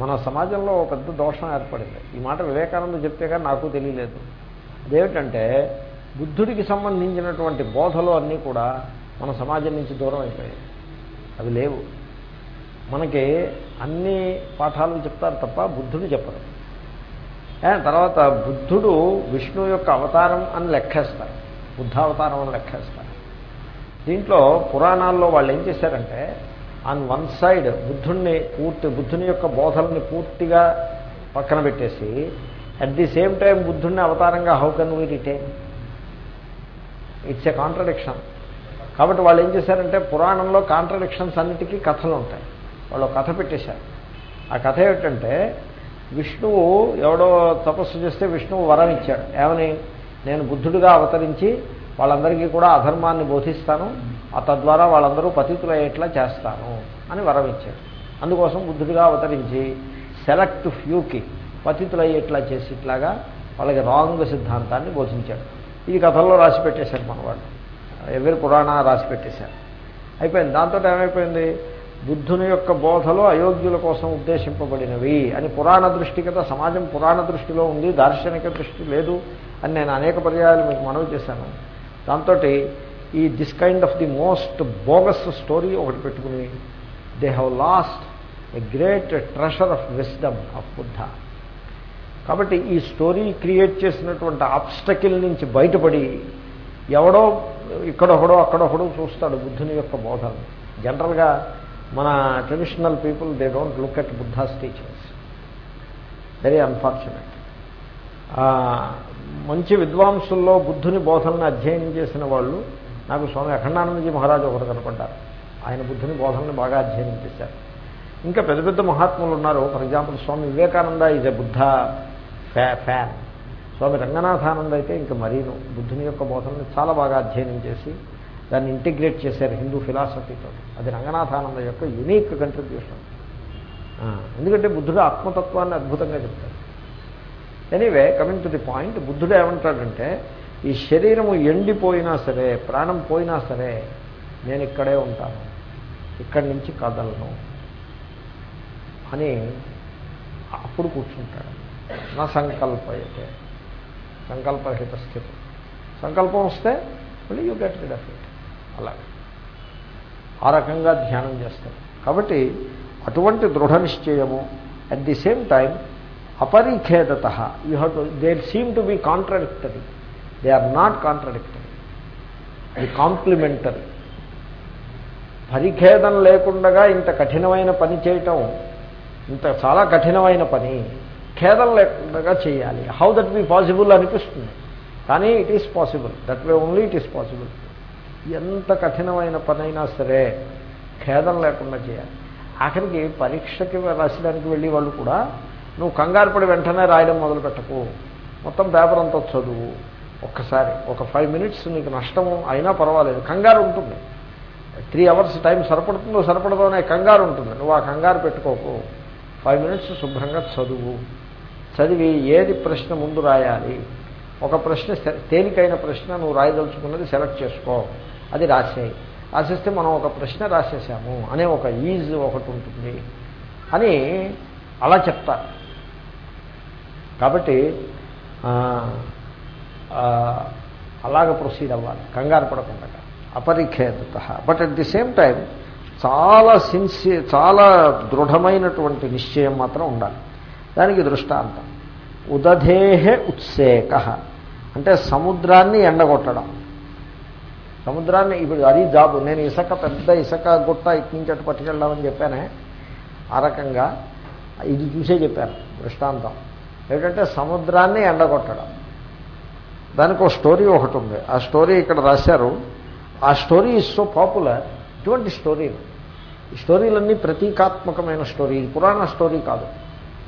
మన సమాజంలో ఒక పెద్ద దోషం ఏర్పడింది. ఈ మాట వివేకానంద చెప్తే కానీ నాకు తెలియలేదు. అదేమిటంటే బుద్ధుడికి సంబంధించినటువంటి బోధలు అన్నీ కూడా మన సమాజం నుంచి దూరం అయిపోయాయి. అవి లేవు. మనకి అన్ని పాఠాలు చెప్తారు తప్ప బుద్ధుడు చెప్పరు. తర్వాత బుద్ధుడు విష్ణు యొక్క అవతారం అని లెక్కేస్తారు. బుద్ధావతారం అని లెక్కేస్తారు. దీంట్లో పురాణాల్లో వాళ్ళు ఏం చేశారంటే ఆన్ వన్ సైడ్ బుద్ధుణ్ణి పూర్తి బుద్ధుని యొక్క బోధల్ని పూర్తిగా పక్కన పెట్టేసి అట్ ది సేమ్ టైం బుద్ధుణ్ణి అవతారంగా how can we retain it's a contradiction కాబట్టి వాళ్ళు ఏం చేశారంటే పురాణంలో కాంట్రడిక్షన్స్ అన్నిటికీ కథలు ఉంటాయి. వాళ్ళు కథ పెట్టేశారు. ఆ కథ ఏమిటంటే విష్ణువు ఎవడో తపస్సు చేస్తే విష్ణువు వరం ఇచ్చాడు. ఏమని? నేను బుద్ధుడిగా అవతరించి వాళ్ళందరికీ కూడా అధర్మాన్ని బోధిస్తాను. తద్వారా వాళ్ళందరూ పతితులయ్యేట్లా చేస్తాను అని వరం ఇచ్చాడు అందుకోసం బుద్ధుడిగా అవతరించి సెలెక్ట్ ఫ్యూకి పతితులయ్యేట్లా చేసేట్లాగా వాళ్ళకి రాంగ్ సిద్ధాంతాన్ని బోధించాడు. ఇది కథల్లో రాసి పెట్టేశారు మన వాళ్ళు ఎవరి పురాణ రాసి పెట్టేశారు అయిపోయింది. దాంతో ఏమైపోయింది? బుద్ధుని యొక్క బోధలు అయోగ్యుల కోసం ఉద్దేశింపబడినవి అని పురాణ దృష్టి కదా సమాజం పురాణ దృష్టిలో ఉంది దార్శనిక దృష్టి లేదు అని నేను అనేక పర్యాయాలు మీకు మనవి చేశాను. దాంతో ఈ this kind of the most bogus story ఒకటి పెట్టుకుని they have lost a great treasure of wisdom of Buddha. కాబట్టి ఈ స్టోరీ క్రియేట్ చేసినటువంటి ఆబ్స్టకిల్ నుంచి బయటపడి ఎవడో ఇక్కడొకడో అక్కడొకడో చూస్తాడు బుద్ధుని యొక్క బోధన జనరల్గా మన traditional people they don't look at Buddha's teachers. Very unfortunate. మంచి విద్వాంసుల్లో బుద్ధుని బోధనని అధ్యయనం చేసిన వాళ్ళు నాకు స్వామి అఖండానందజీ మహారాజు ఒకరు కనపడ్డారు ఆయన బుద్ధుని బోధనని బాగా అధ్యయనం చేశారు. ఇంకా పెద్ద పెద్ద మహాత్ములు ఉన్నారు. For example Swami Vivekananda is a Buddha fa fan. Swami Ranganathananda అయితే ఇంకా మరీను. బుద్ధుని యొక్క బోధనని చాలా బాగా అధ్యయనం చేసి దాన్ని ఇంటిగ్రేట్ చేశారు హిందూ ఫిలాసఫీతో. అది రంగనాథానంద యొక్క యునీక్ కంట్రిబ్యూషన్ ఎందుకంటే బుద్ధుడు ఆత్మతత్వాన్ని అద్భుతంగా చెప్తాడు. Anyway coming to the point బుద్ధుడు ఏమంటాడంటే ఈ శరీరము ఎండిపోయినా సరే ప్రాణం పోయినా సరే నేను ఇక్కడే ఉంటాను. ఇక్కడి నుంచి కదలను. అని అప్పుడు కూర్చుంటాడు. నా సంకల్ప అయితే. సంకల్పహిత స్థితి. సంకల్పం వస్తే మళ్ళీ you get rid of it అలాగే. ఆ రకంగా ధ్యానం చేస్తాడు. కాబట్టి అటువంటి దృఢ నిశ్చయము at the same time అపరిఖేదత you have to they seem to be contradictory they are not contradictory అది కాంప్లిమెంటరీ పరిఖేదం లేకుండా ఇంత కఠినమైన పని చేయటం ఇంత చాలా కఠినమైన పని ఖేదం లేకుండా చేయాలి. హౌ దట్ బి పాసిబుల్ అనిపిస్తుంది. కానీ it is possible that way only it is possible ఎంత కఠినమైన పనైనా సరే ఖేదం లేకుండా చేయాలి. ఆఖరికి పరీక్షకి రాసడానికి వెళ్ళి వాళ్ళు కూడా నువ్వు కంగారు పడి వెంటనే రాయడం మొదలు పెట్టకు మొత్తం పేపర్ అంతా చదువు. ఒక్కసారి ఒక ఫైవ్ మినిట్స్ నీకు నష్టము అయినా పర్వాలేదు కంగారు ఉంటుంది. త్రీ అవర్స్ టైం సరిపడుతుందో సరిపడదో అనే కంగారు ఉంటుంది. నువ్వు ఆ కంగారు పెట్టుకోకు. ఫైవ్ మినిట్స్ శుభ్రంగా చదువు. చదివి ఏది ప్రశ్న ముందు రాయాలి? ఒక ప్రశ్న తేలికైన ప్రశ్న నువ్వు రాయదలుచుకున్నది సెలెక్ట్ చేసుకో. అది రాసేయి. రాసేస్తే మనం ఒక ప్రశ్న రాసేసాము అనే ఒక ఈజ్ ఒకటి ఉంటుంది. అని అలా చెప్తారు. కాబట్టి అలాగ ప్రొసీడ్ అవ్వాలి కంగారు పడకుండా. అపరిఖేదత. But at the same time చాలా సిన్సియర్ చాలా దృఢమైనటువంటి నిశ్చయం మాత్రం ఉండాలి. దానికి దృష్టాంతం. ఉదధేహే ఉత్సేక. అంటే సముద్రాన్ని ఎండగొట్టడం. సముద్రాన్ని ఇప్పుడు అది జాబు. నేను ఇసుక పెద్ద ఇసుక గుట్ట ఇటు నుంచి అటు పట్టుకెళ్ళామని చెప్పానే ఆ రకంగా ఇది చూసే చెప్పాను. దృష్టాంతం. ఏంటంటే సముద్రాన్ని ఎండగొట్టడం. దానికి ఒక స్టోరీ ఒకటి ఉంది. ఆ స్టోరీ ఇక్కడ రాశారు. ఆ స్టోరీ ఇస్ సో పాపులర్ ఇటువంటి స్టోరీలు ఈ స్టోరీలన్నీ ప్రతీకాత్మకమైన స్టోరీ. పురాణ స్టోరీ కాదు.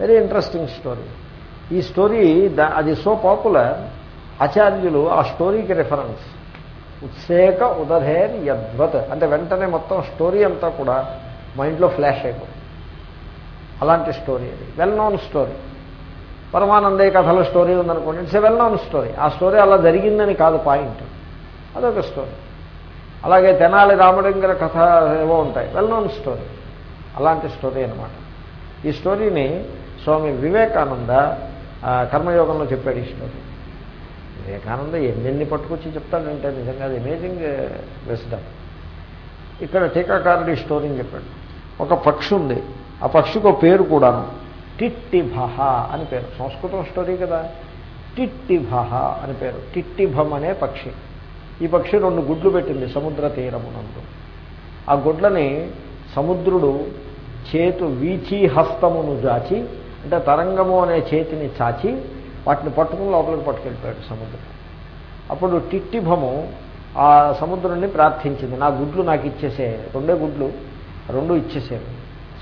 వెరీ ఇంట్రెస్టింగ్ స్టోరీ ఈ స్టోరీ అది సో పాపులర్ ఆచార్యులు ఆ స్టోరీకి రిఫరెన్స్ ఉత్సేక ఉదధేర్ యద్వత్. అంటే వెంటనే మొత్తం స్టోరీ అంతా కూడా మైండ్లో ఫ్లాష్ అయిపోతుంది. అలాంటి స్టోరీ అది. వెల్ నోన్ స్టోరీ పరమానందయ్య కథల స్టోరీ ఉందనుకోండి. It's a well known story. ఆ స్టోరీ అలా జరిగిందని కాదు పాయింట్. అదొక స్టోరీ. అలాగే తెనాలి రామలింగర కథ ఏవో ఉంటాయి. Well known story. అలాంటి స్టోరీ అనమాట ఈ స్టోరీని స్వామి వివేకానంద కర్మయోగంలో చెప్పాడు ఈ స్టోరీ. వివేకానంద ఎన్నెన్ని పట్టుకొచ్చి చెప్తాడంటే నిజంగా అది అమేజింగ్ విస్డమ్ ఇక్కడ టీకాకారుడు ఈ స్టోరీని చెప్పాడు. ఒక పక్షి ఉంది ఆ పక్షికి ఒక పేరు కూడాను. టిట్టిభ అని పేరు. సంస్కృతం స్టోరీ కదా. టిట్టిభ అని పేరు. టిట్టిభం అనే పక్షి. ఈ పక్షి రెండు గుడ్లు పెట్టింది సముద్ర తీరమునందు. ఆ గుడ్లని సముద్రుడు చేతు వీచి హస్తమును దాచి అంటే తరంగము అనే చేతిని చాచి వాటిని పట్టుకుని లోపలికి పట్టుకెళ్ళిపోయాడు సముద్రం అప్పుడు టిట్టిభము ఆ సముద్రుణ్ణి ప్రార్థించింది. నా గుడ్లు నాకు ఇచ్చేసే రెండే గుడ్లు రెండు ఇచ్చేసేవి.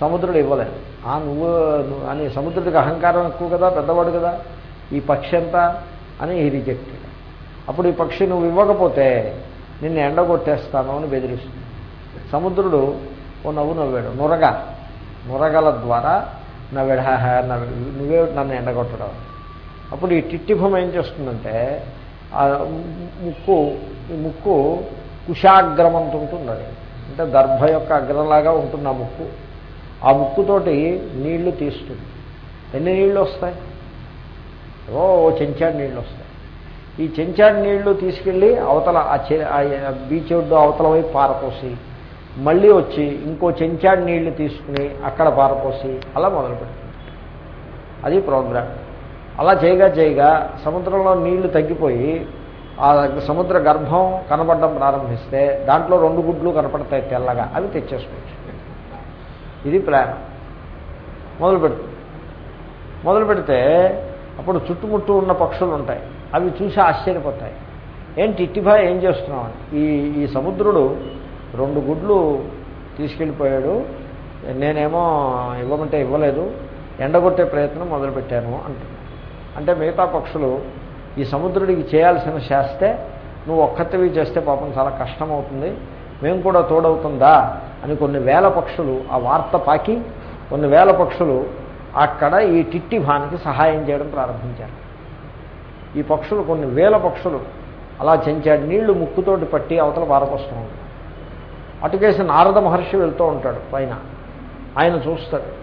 సముద్రుడు ఇవ్వలేదు ఆ నువ్వు అని సముద్రుడికి అహంకారం ఎక్కువ కదా పెద్దవాడు కదా ఈ పక్షి ఎంత అని ఈ రిజెక్టెడ్ అప్పుడు ఈ పక్షి నువ్వు ఇవ్వకపోతే నిన్ను ఎండగొట్టేస్తాను అని బెదిరిస్తుంది. సముద్రుడు ఓ నవ్వు నవ్వాడు. నురగ. నురగల ద్వారా నవ్వాడు. హా హా నవ్వాడు నువ్వే నన్ను ఎండగొట్టడం. అప్పుడు ఈ టిట్టిభం ఏం చేస్తుందంటే ఆ ముక్కు ఈ ముక్కు కుశాగ్రమంత ఉంటుంది అంటే దర్భ యొక్క అగ్రంలాగా ఉంటుంది ఆ ముక్కు. ఆ ముక్కుతోటి నీళ్ళు తీస్తుంది. ఎన్ని నీళ్ళు వస్తాయి ఓ ఓ చెంచాడు నీళ్ళు వస్తాయి ఈ చెంచాడు నీళ్ళు తీసుకెళ్ళి అవతల ఆ బీచ్ ఒడ్డు అవతల వైపు పారపోసి మళ్ళీ వచ్చి ఇంకో చెంచాడు నీళ్ళు తీసుకుని అక్కడ పారపోసి అలా మొదలు పెడుతుంది అది ప్రోగ్రామ్ అలా చేయగా చేయగా సముద్రంలో నీళ్ళు తగ్గిపోయి ఆ సముద్ర గర్భం కనపడడం ప్రారంభిస్తే దాంట్లో రెండు గుడ్లు కనపడతాయి తెల్లగా అవి తెచ్చేసుకోవచ్చు. ఇది ప్లాన్. మొదలు పెడుతుంది మొదలు పెడితే అప్పుడు చుట్టుముట్టు ఉన్న పక్షులు ఉంటాయి. అవి చూసి ఆశ్చర్యపోతాయి. ఏంటి ఇట్టిభా ఏం చేస్తున్నావు ఈ ఈ సముద్రుడు రెండు గుడ్లు తీసుకెళ్ళిపోయాడు. నేనేమో ఇవ్వమంటే ఇవ్వలేదు. ఎండగొట్టే ప్రయత్నం మొదలుపెట్టాను అంటున్నాను అంటే మిగతా పక్షులు ఈ సముద్రుడికి చేయాల్సిన చేస్తే నువ్వు ఒక్కతివి చేస్తే పాపం చాలా కష్టం అవుతుంది మేము కూడా తోడవుతుందా? అని కొన్ని వేల పక్షులు ఆ వార్త పాకి కొన్ని వేల పక్షులు అక్కడ ఈ టిట్టి భానికి సహాయం చేయడం ప్రారంభించారు. ఈ పక్షులు కొన్ని వేల పక్షులు అలా చెంచాడు నీళ్ళు ముక్కుతోటి పట్టి అవతల పారపోస్తూ ఉంటాడు అటుకేసి నారద మహర్షి వెళ్తూ ఉంటాడు పైన. ఆయన చూస్తాడు.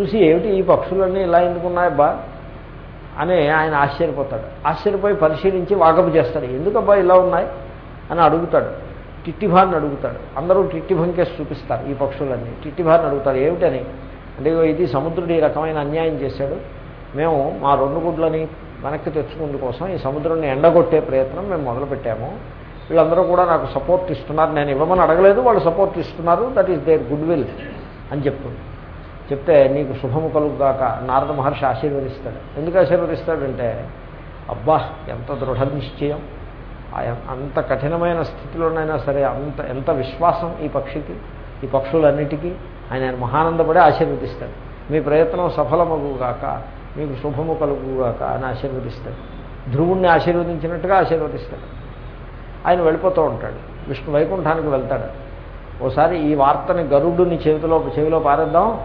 చూసి ఏమిటి ఈ పక్షులన్నీ ఇలా ఎందుకున్నాయబ్బా అని ఆయన ఆశ్చర్యపోతాడు. ఆశ్చర్యపోయి పరిశీలించి వాకపు చేస్తాడు. ఎందుకబ్బా ఇలా ఉన్నాయి? అని అడుగుతాడు. టిట్టిభాన్ని అడుగుతాడు. అందరూ టిట్టిభంకేసి చూపిస్తారు ఈ పక్షులన్నీ. టిట్టిభాన్ని అడుగుతారు ఏమిటని? అంటే ఇగో ఇది సముద్రుడు ఈ రకమైన అన్యాయం చేశాడు. మేము మా రెండు గుడ్లని వెనక్కి తెచ్చుకుందు కోసం ఈ సముద్రాన్ని ఎండగొట్టే ప్రయత్నం మేము మొదలుపెట్టాము. వీళ్ళందరూ కూడా నాకు సపోర్ట్ ఇస్తున్నారు. నేను ఇవ్వమని అడగలేదు వాళ్ళు సపోర్ట్ ఇస్తున్నారు. That is their good will అని చెప్తుంది. చెప్తే నీకు శుభము కలుగుగాక నారద మహర్షి ఆశీర్వదిస్తాడు. ఎందుకు ఆశీర్వదిస్తాడంటే అబ్బా ఎంత దృఢ నిశ్చయం. అంత కఠినమైన స్థితిలోనైనా సరే అంత ఎంత విశ్వాసం ఈ పక్షికి ఈ పక్షులన్నిటికీ ఆయన మహానందపడి ఆశీర్వదిస్తాడు. మీ ప్రయత్నం సఫలమగుగాక మీకు శుభము కలుగుగాక అని ఆశీర్వదిస్తాడు. ధ్రువుణ్ణి ఆశీర్వదించినట్టుగా ఆశీర్వదిస్తాడు. ఆయన వెళ్ళిపోతూ ఉంటాడు. విష్ణు వైకుంఠానికి వెళ్తాడు. ఓసారి ఈ వార్తని గరుడుని చేతిలో చెవిలో పారేద్దాం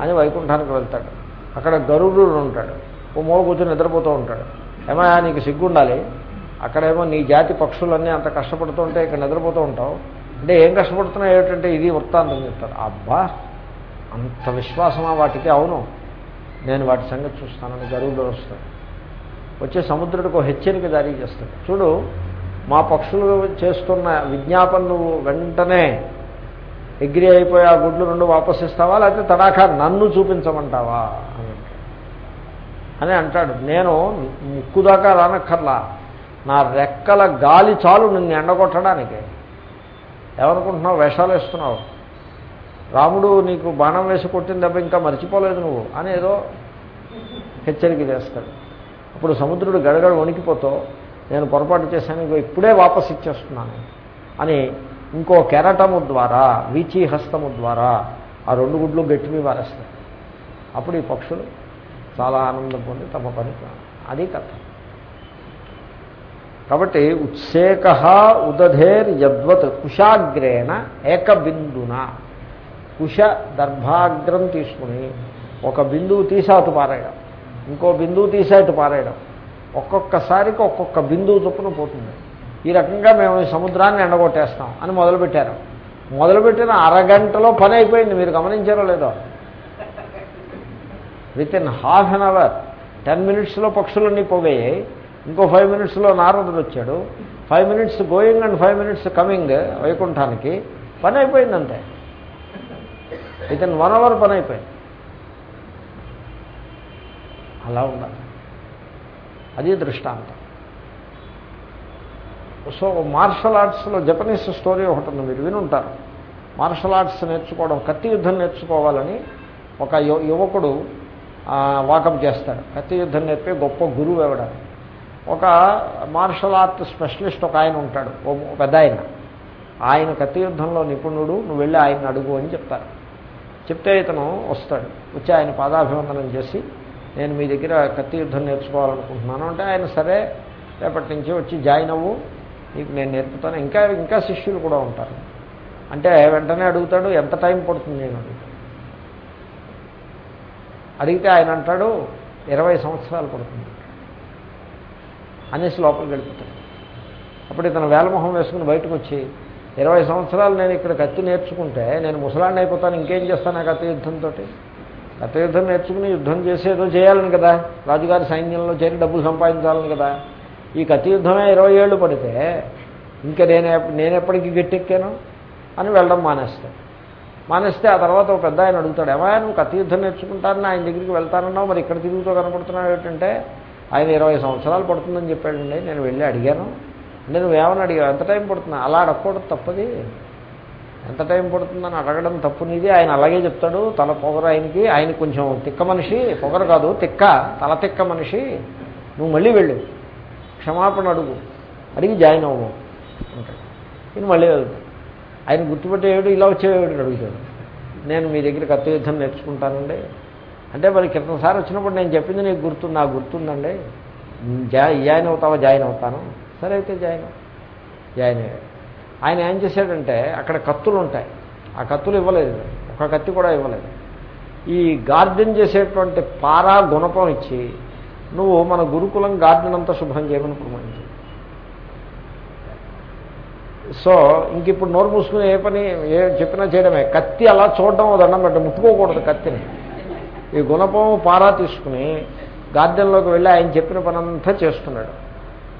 అని వైకుంఠానికి వెళ్తాడు. అక్కడ గరుడు ఉంటాడు. ఓ మూల కూర్చొని నిద్రపోతూ ఉంటాడు. ఏమయ్యా నీకు సిగ్గుండాలి? అక్కడేమో నీ జాతి పక్షులన్నీ అంత కష్టపడుతూ ఉంటే ఇక్కడ నిద్రపోతూ ఉంటావు. అంటే ఏం కష్టపడుతున్నావు ఏమిటంటే ఇది వృత్తాంతం చెప్తారు. అబ్బా అంత విశ్వాసమా వాటికి? అవును. నేను వాటి సంగతి చూస్తానని గరుడు వస్తాను వచ్చే సముద్రుడికి ఒక హెచ్చరిక జారీ చేస్తాడు. చూడు మా పక్షులు చేస్తున్న విజ్ఞాపనలు వెంటనే ఎగ్రి అయిపోయి ఆ గుడ్లు రెండు వాపస్ ఇస్తావా? లేకపోతే తడాఖా నన్ను చూపించమంటావా? అని అంటాడు. అని అంటాడు. నేను ముక్కు దాకా రానక్కర్లా. నా రెక్కల గాలి చాలు నిన్ను ఎండగొట్టడానికి. ఏమనుకుంటున్నావు? వేషాలు వేస్తున్నావు. రాముడు నీకు బాణం వేసి కొట్టిన దెబ్బ ఇంకా మర్చిపోలేదు నువ్వు అని ఏదో హెచ్చరిక చేస్తాడు. అప్పుడు సముద్రుడు గడగడ వణికిపోతూ నేను పొరపాటు చేశాను ఇప్పుడే వాపస్ ఇచ్చేస్తున్నాను అని ఇంకో కెరటము ద్వారా వీచి హస్తము ద్వారా ఆ రెండు గుడ్లు గట్టి మీద వారేస్తాయి అప్పుడు ఈ పక్షులు చాలా ఆనందం పొంది తమ పని అది కథ. కాబట్టి ఉత్సేక ఉదధేర్ యద్వత్ కుశాగ్రేణ ఏకబిందున. కుశ దర్భాగ్రం తీసుకుని ఒక బిందువు తీసి అటు పారేయడం. ఇంకో బిందువు తీసి అటు పారేయడం. ఒక్కొక్కసారికి ఒక్కొక్క బిందువు చొప్పున పోతుంది. ఈ రకంగా మేము ఈ సముద్రాన్ని ఎండగొట్టేస్తాం అని మొదలుపెట్టారు. మొదలుపెట్టిన అరగంటలో పని అయిపోయింది. మీరు గమనించారో లేదో? Within half an hour ten మినిట్స్లో పక్షులన్నీ పోగయ్యాయి ఇంకో ఫైవ్ మినిట్స్లో నారదుడు వచ్చాడు. Five minutes going and five minutes coming వైకుంఠానికి. పని అయిపోయిందంటే ఇతను వన్ అవర్ పని అయిపోయింది అలా ఉండాలి. అది దృష్టాంతం. సో మార్షల్ ఆర్ట్స్లో జపనీస్ స్టోరీ ఒకటి ఉంది. మీరు వినుంటారు. మార్షల్ ఆర్ట్స్ నేర్చుకోవడం కత్తి యుద్ధం నేర్చుకోవాలని ఒక యువకుడు వాకప్ చేస్తాడు. కత్తి యుద్ధం నేర్పే గొప్ప గురువు ఎవడ ఒక మార్షల్ ఆర్ట్ స్పెషలిస్ట్ ఒక ఆయన ఉంటాడు ఓ పెద్ద ఆయన. ఆయన కత్తి యుద్ధంలో నిపుణుడు నువ్వు వెళ్ళి ఆయన అడుగు అని చెప్తారు. చెప్తే ఇతను వస్తాడు. వచ్చి ఆయన పాదాభివందనం చేసి నేను మీ దగ్గర కత్తి యుద్ధం నేర్చుకోవాలనుకుంటున్నాను అంటే ఆయన సరే రేపటి నుంచి వచ్చి జాయిన్ అవ్వు నీకు నేను నేర్పుతాను. ఇంకా ఇంకా శిష్యులు కూడా ఉంటారు. అంటే వెంటనే అడుగుతాడు ఎంత టైం పడుతుంది నేను అడుగుతాను అడిగితే ఆయన అంటాడు ఇరవై సంవత్సరాలు పడుతుంది. అనేసి లోపలికి వెళ్ళిపోతాడు. అప్పుడు ఇతను వేలమొహం వేసుకుని బయటకు వచ్చి ఇరవై సంవత్సరాలు నేను ఇక్కడ కత్తి నేర్చుకుంటే నేను ముసలాన్ని అయిపోతాను ఇంకేం చేస్తాను కత్తి యుద్ధంతో కత్తి యుద్ధం నేర్చుకుని యుద్ధం చేసేదో చేయాలని కదా రాజుగారి సైన్యంలో చేరి డబ్బులు సంపాదించాలని కదా. ఈ కత్తి యుద్ధమే ఇరవై ఏళ్ళు పడితే ఇంకా నేను నేను ఎప్పటికీ గట్టెక్కాను అని వెళ్ళడం మానేస్తాను మానేస్తే ఆ తర్వాత ఒక పెద్ద ఆయన అడుగుతాడు ఏమా నువ్వు కత్తి యుద్ధం నేర్చుకుంటానని ఆయన దగ్గరికి వెళ్తానన్నావు మరి ఇక్కడ తిరుగుతూ కనపడుతున్నావు ఏంటంటే ఆయన ఇరవై సంవత్సరాలు పడుతుందని చెప్పాడండి. నేను వెళ్ళి అడిగాను. నేను ఏమని అడిగాను ఎంత టైం పడుతుంది? అలా అడగకూడదు తప్పది. ఎంత టైం పడుతుందని అడగడం తప్పు నీది. ఆయన అలాగే చెప్తాడు. తల పొగరు ఆయనకి. ఆయన కొంచెం తిక్క మనిషి. పొగరు కాదు తిక్క. తల తిక్క మనిషి. నువ్వు మళ్ళీ వెళ్ళు. క్షమాపణ అడుగు. అడిగి జాయిన్ అవ్వము అంటాడు. నేను మళ్ళీ వెళ్తాను. ఆయన గుర్తుపెట్టేవాడు ఇలా వచ్చేవాడు అడుగుతాడు. నేను మీ దగ్గర కత్తి యుద్ధం నేర్చుకుంటానండి. అంటే మరి క్రితంసారి వచ్చినప్పుడు నేను చెప్పింది నీకు గుర్తుంది నాకు గుర్తుందండి. జా జాయిన్ అవుతావా జాయిన్ అవుతాను. సరే అయితే జాయిన్ జాయిన్ అయ్యాడు. ఆయన ఏం చేశాడంటే అక్కడ కత్తులు ఉంటాయి. ఆ కత్తులు ఇవ్వలేదు. ఒక కత్తి కూడా ఇవ్వలేదు. ఈ గార్డెన్ చేసేటువంటి పారా గుణపం ఇచ్చి నువ్వు మన గురుకులం గార్డెన్ అంతా శుభ్రం చేయమని ప్రమాణించి. సో ఇంక ఇప్పుడు నోరు మూసుకుని ఏ పని ఏ చెప్పినా చేయడమే. కత్తి అలా చూడడం దండం పెట్ట ముట్టుకోకూడదు కత్తిని. ఈ గుణపం పారా తీసుకుని గార్డెన్లోకి వెళ్ళి ఆయన చెప్పిన పనంతా చేస్తున్నాడు.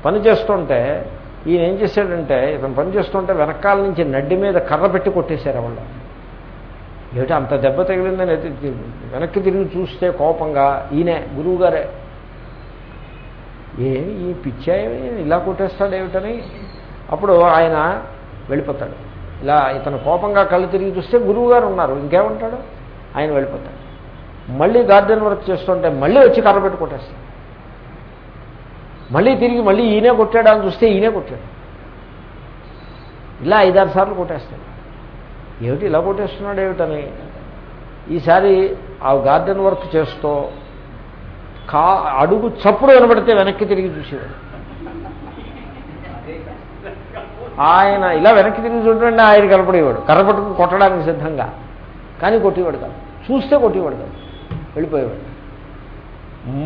పని చేస్తుంటే ఈయన ఏం చేశాడంటే ఇతను పని చేస్తుంటే వెనకాల నుంచి నడ్డి మీద కర్ర పెట్టి కొట్టేశారు వాళ్ళు ఏమిటి అంత దెబ్బ తగిలిందని వెనక్కి తిరిగి చూస్తే కోపంగా ఈయనే గురువుగారే. ఏ ఈ పిచ్చాయని ఇలా కొట్టేస్తాడు ఏమిటని? అప్పుడు ఆయన వెళ్ళిపోతాడు. ఇలా ఇతను కోపంగా కళ్ళు తిరిగి చూస్తే గురువుగారు ఉన్నారు. ఇంకేమంటాడు? ఆయన వెళ్ళిపోతాడు. మళ్ళీ గార్డెన్ వర్క్ చేస్తుంటే మళ్ళీ వచ్చి కర్ర పెట్టుకొట్టేస్తాడు మళ్ళీ తిరిగి మళ్ళీ ఈయనే కొట్టాడు అని చూస్తే ఈయనే కొట్టాడు. ఇలా ఐదారు సార్లు కొట్టేస్తాడు. ఏమిటి ఇలా కొట్టేస్తున్నాడు ఏమిటని? ఈసారి ఆ గార్డెన్ వర్క్ చేస్తూ కా అడుగు చప్పుడు వినబడితే వెనక్కి తిరిగి చూసేవాడు. ఆయన ఇలా వెనక్కి తిరిగి చూడండి ఆయన కనపడేవాడు. కర్ర పట్టుకుని కొట్టడానికి సిద్ధంగా. కానీ కొట్టేవాడు కాదు. చూస్తే కొట్టేవాడు కాదు. వెళ్ళిపోయేవాడు.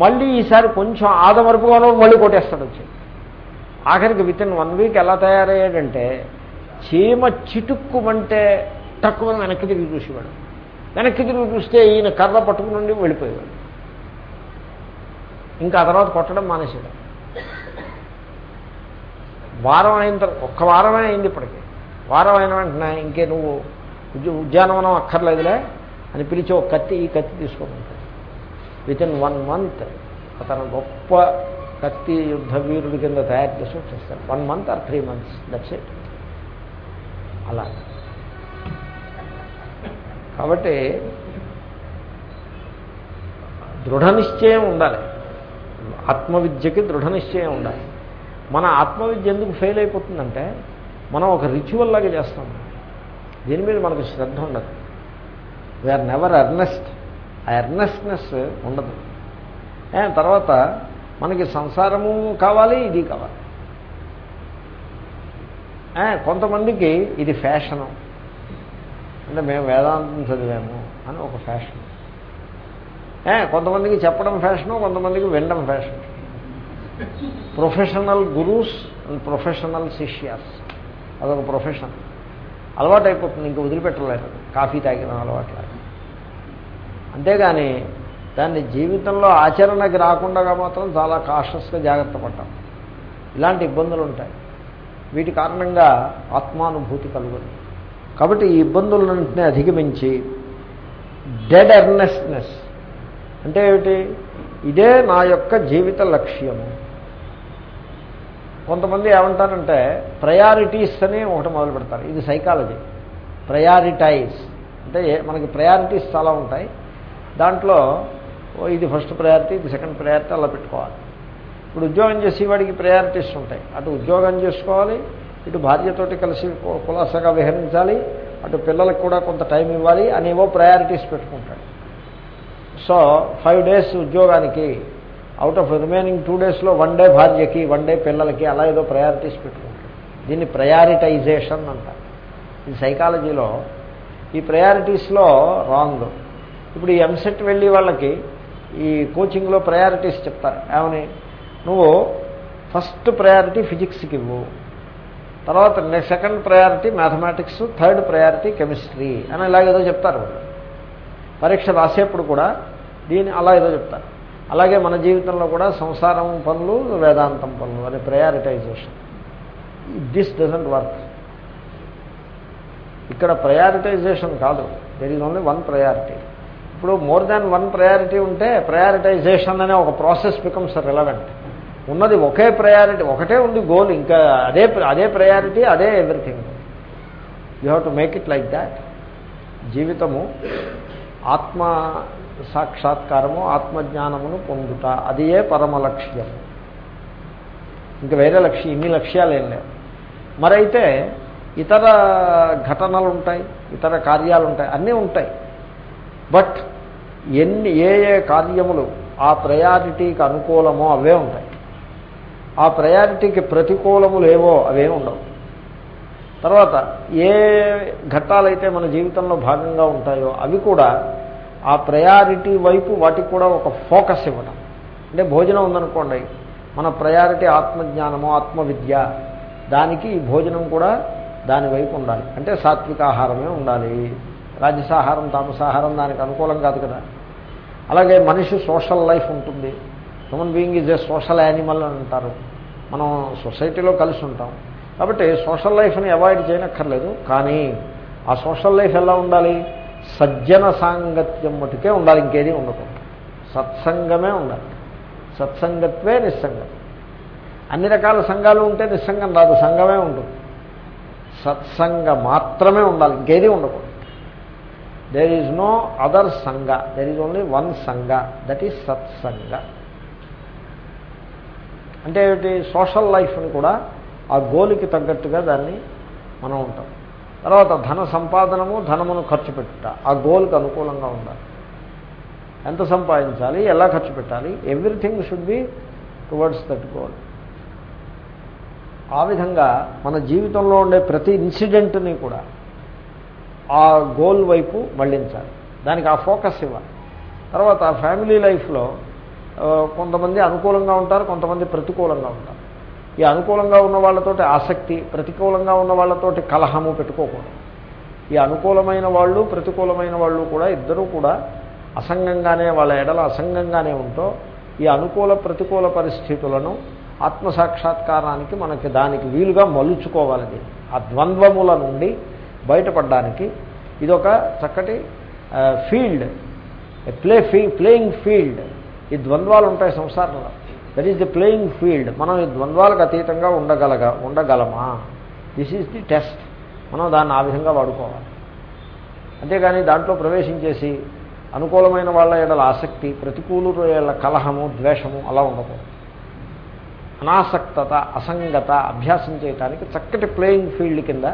మళ్ళీ ఈసారి కొంచెం ఆదమరుపుగానో మళ్ళీ కొట్టేస్తాడు వచ్చి. ఆఖరికి విత్ ఇన్ వన్ వీక్ ఎలా తయారయ్యాడంటే చీమ చిటుక్కుమంటే తక్కువ వెనక్కి తిరిగి చూసేవాడు. వెనక్కి తిరిగి చూస్తే ఈయన కర్ర పట్టుకుని నుండి వెళ్ళిపోయేవాడు. ఇంకా ఆ తర్వాత కొట్టడం మానేసాడు వారం అయిన తర్వాత ఒక్క వారమే అయింది ఇప్పటికి. వారం అయిన వెంటనే ఇంకే నువ్వు ఉద్యానవనం అక్కర్లేదులే అని పిలిచి ఒక కత్తి ఈ కత్తి తీసుకోమంటాడు విత్ ఇన్ వన్ మంత్ అతను గొప్ప కత్తి యుద్ధ వీరుడి కింద తయారు చేసి వచ్చేస్తారు one month or three months that's it అలా. కాబట్టి దృఢ నిశ్చయం ఉండాలి. ఆత్మవిద్యకి దృఢ నిశ్చయం ఉండాలి. మన ఆత్మవిద్య ఎందుకు ఫెయిల్ అయిపోతుందంటే మనం ఒక రిచువల్ లాగా చేస్తాం. దీని మీద మనకు శ్రద్ధ ఉండదు. వీఆర్ నెవర్ అర్నెస్ట్ ఆ ఎర్నెస్ట్నెస్ ఉండదు తర్వాత మనకి సంసారము కావాలి ఇది కావాలి. కొంతమందికి ఇది ఫ్యాషను. అంటే మేము వేదాంతం చదివాము అని ఒక ఫ్యాషన్. కొంతమందికి చెప్పడం ఫ్యాషను కొంతమందికి వినడం fashion. Professional gurus and professional శిష్యాస్. అదొక ప్రొఫెషన్. అలవాటు అయిపోతుంది ఇంకా వదిలిపెట్టలేదు కాఫీ తాగిన అలవాటు అంతేగాని దాన్ని జీవితంలో ఆచరణకి రాకుండా మాత్రం చాలా కాషస్గా జాగ్రత్త పడ్డాం. ఇలాంటి ఇబ్బందులు ఉంటాయి వీటి కారణంగా ఆత్మానుభూతి కలుగుతుంది. కాబట్టి ఈ ఇబ్బందులన్నింటినీ అధిగమించి డెడ్ ఎర్నెస్నెస్ అంటే ఏమిటి? ఇదే నా యొక్క జీవిత లక్ష్యము. కొంతమంది ఏమంటారంటే ప్రయారిటీస్ అని ఒకటి మొదలు పెడతారు ఇది సైకాలజీ. ప్రయారిటైజ్. అంటే మనకి ప్రయారిటీస్ చాలా ఉంటాయి. దాంట్లో ఇది ఫస్ట్ ప్రయారిటీ ఇది సెకండ్ ప్రయారిటీ అలా పెట్టుకోవాలి. ఇప్పుడు ఉద్యోగం చేసేవాడికి ప్రయారిటీస్ ఉంటాయి. అటు ఉద్యోగం చేసుకోవాలి ఇటు భార్యతోటి కలిసి కులాసగా విహరించాలి అటు పిల్లలకు కూడా కొంత టైం ఇవ్వాలి అనేవో ప్రయారిటీస్ పెట్టుకుంటాడు. సో ఫైవ్ డేస్ ఉద్యోగానికి అవుట్ ఆఫ్ రిమైనింగ్ టూ డేస్లో వన్ డే భార్యకి వన్ డే పిల్లలకి అలా ఏదో ప్రయారిటీస్ పెట్టుకుంటాడు. దీన్ని ప్రయారిటైజేషన్ అంటారు. ఇది సైకాలజీలో ఈ ప్రయారిటీస్లో రాంగ్ ఇప్పుడు ఈ ఎంసెట్ వెళ్ళి వాళ్ళకి ఈ కోచింగ్లో ప్రయారిటీస్ చెప్తారు. ఏమని? నువ్వు ఫస్ట్ ప్రయారిటీ ఫిజిక్స్కి ఇవ్వు. తర్వాత second priority mathematics third priority chemistry అని ఇలాగేదో చెప్తారు వాళ్ళు. పరీక్ష రాసేప్పుడు కూడా దీని అలా ఏదో చెప్తారు. అలాగే మన జీవితంలో కూడా సంసారం పనులు వేదాంతం పనులు అనే ప్రయారిటైజేషన్. దిస్ డజంట్ వర్క్ ఇక్కడ ప్రయారిటైజేషన్ కాదు. There is only one priority ఇప్పుడు మోర్ దాన్ వన్ ప్రయారిటీ ఉంటే ప్రయారిటైజేషన్ అనే ఒక ప్రాసెస్ బికమ్స్ రిలవెంట్. ఉన్నది ఒకే ప్రయారిటీ ఒకటే ఉంది గోల్ ఇంకా అదే అదే ప్రయారిటీ అదే everything. You have to make it like that. జీవితము ఆత్మ సాక్షాత్కారము ఆత్మజ్ఞానమును పొందుట అది ఏ పరమ లక్ష్యం. ఇంకా వేరే లక్ష్యం ఇన్ని లక్ష్యాలు ఏం లేవు. మరైతే ఇతర ఘటనలు ఉంటాయి ఇతర కార్యాలు ఉంటాయి అన్నీ ఉంటాయి. బట్ ఎన్ని ఏ ఏ కార్యములు ఆ ప్రయారిటీకి అనుకూలమో అవే ఉంటాయి. ఆ ప్రయారిటీకి ప్రతికూలములు ఏవో అవే ఉండవు. తర్వాత ఏ ఘట్టాలైతే మన జీవితంలో భాగంగా ఉంటాయో అవి కూడా ఆ ప్రయారిటీ వైపు వాటికి కూడా ఒక ఫోకస్ ఇవ్వడం అంటే భోజనం ఉందనుకోండి మన ప్రయారిటీ ఆత్మజ్ఞానము ఆత్మవిద్య దానికి ఈ భోజనం కూడా దాని వైపు ఉండాలి. అంటే సాత్విక ఆహారమే ఉండాలి. రాజసాహారం తామసాహారం దానికి అనుకూలం కాదు కదా. అలాగే మనిషి సోషల్ లైఫ్ ఉంటుంది. Human being is a social animal అని అంటారు. మనం సొసైటీలో కలిసి ఉంటాం. కాబట్టి సోషల్ లైఫ్ని అవాయిడ్ చేయనక్కర్లేదు. కానీ ఆ సోషల్ లైఫ్ ఎలా ఉండాలి? సజ్జన సాంగత్యం మటుకే ఉండాలి. ఇంకేది ఉండకూడదు. సత్సంగమే ఉండాలి. సత్సంగత్వే నిస్సంగం. అన్ని రకాల సంఘాలు ఉంటే నిస్సంగం రాదు. సంఘమే ఉంటుంది. సత్సంగ మాత్రమే ఉండాలి. ఇంకేది ఉండకూడదు. దేర్ ఈజ్ నో అదర్ సంఘ దెర్ ఈజ్ ఓన్లీ వన్ సంఘ దట్ ఈజ్ సత్సంగ అంటే ఏమిటి? సోషల్ లైఫ్ని కూడా ఆ గోలికి తగ్గట్టుగా దాన్ని మనం ఉంటాం. తర్వాత ధన సంపాదనము ధనమును ఖర్చు పెట్టుట. ఆ గోల్కి అనుకూలంగా ఉండాలి. ఎంత సంపాదించాలి? ఎలా ఖర్చు పెట్టాలి? Everything should be towards that goal ఆ విధంగా మన జీవితంలో ఉండే ప్రతి ఇన్సిడెంట్ని కూడా ఆ గోల్ వైపు మళ్ళించాలి. దానికి ఆ ఫోకస్ ఇవ్వాలి. తర్వాత ఫ్యామిలీ లైఫ్లో కొంతమంది అనుకూలంగా ఉంటారు కొంతమంది ప్రతికూలంగా ఉంటారు. ఈ అనుకూలంగా ఉన్న వాళ్ళతోటి ఆసక్తి ప్రతికూలంగా ఉన్న వాళ్ళతోటి కలహము పెట్టుకోకూడదు. ఈ అనుకూలమైన వాళ్ళు ప్రతికూలమైన వాళ్ళు కూడా ఇద్దరూ కూడా అసంగంగానే వాళ్ళ ఎడల అసంగంగానే ఉంటూ ఈ అనుకూల ప్రతికూల పరిస్థితులను ఆత్మసాక్షాత్కారానికి మనకి దానికి వీలుగా మలుచుకోవాలి. ఆ ద్వంద్వముల నుండి బయటపడడానికి ఇదొక చక్కటి ఫీల్డ్ ప్లే ఫీ ప్లేయింగ్ ఫీల్డ్ ఈ ద్వంద్వాలు ఉంటాయి సంసారంలో. That is the playing field మనం ఈ ద్వంద్వాలకు అతీతంగా ఉండగలగా ఉండగలమా? దిస్ ఈజ్ ది టెస్ట్ మనం దాన్ని ఆ విధంగా వాడుకోవాలి. అంతేగాని దాంట్లో ప్రవేశించేసి అనుకూలమైన వాళ్ళ ఏడల ఆసక్తి ప్రతికూల ఏళ్ళ కలహము ద్వేషము అలా ఉండకూడదు. అనాసక్తత అసంగత అభ్యాసం చేయటానికి చక్కటి ప్లేయింగ్ ఫీల్డ్ కింద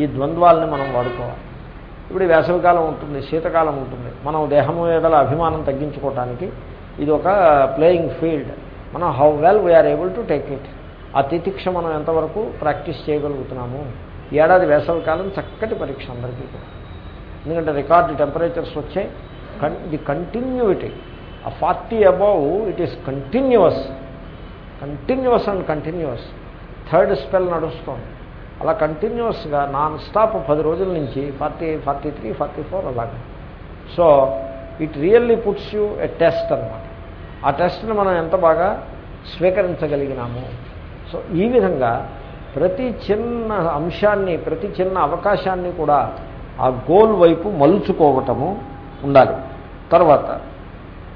ఈ ద్వంద్వాలని మనం వాడుకోవాలి. ఇప్పుడు వేసవికాలం ఉంటుంది శీతకాలం ఉంటుంది. మనం దేహము ఏదల అభిమానం తగ్గించుకోవటానికి ఇది ఒక ప్లేయింగ్ ఫీల్డ్ మనం how well we are able to take it ఆ తితిక్ష మనం ఎంతవరకు ప్రాక్టీస్ చేయగలుగుతున్నాము? ఏడాది వేసవికాలం చక్కటి పరీక్ష అందరికీ కూడా. ఎందుకంటే రికార్డు టెంపరేచర్స్ వచ్చాయి. ది కంటిన్యూటీ ఆ forty above it is continues continues and continues third spell నడుస్తుంది. అలా కంటిన్యూస్గా నాన్ స్టాప్ పది రోజుల నుంచి forty forty three forty four అలాగా. So it really puts you a test అనమాట ఆ టెస్ట్ని మనం ఎంత బాగా స్వీకరించగలిగినాము? సో ఈ విధంగా ప్రతి చిన్న అంశాన్ని ప్రతి చిన్న అవకాశాన్ని కూడా ఆ గోల్ వైపు మలుచుకోవటము ఉండాలి. తర్వాత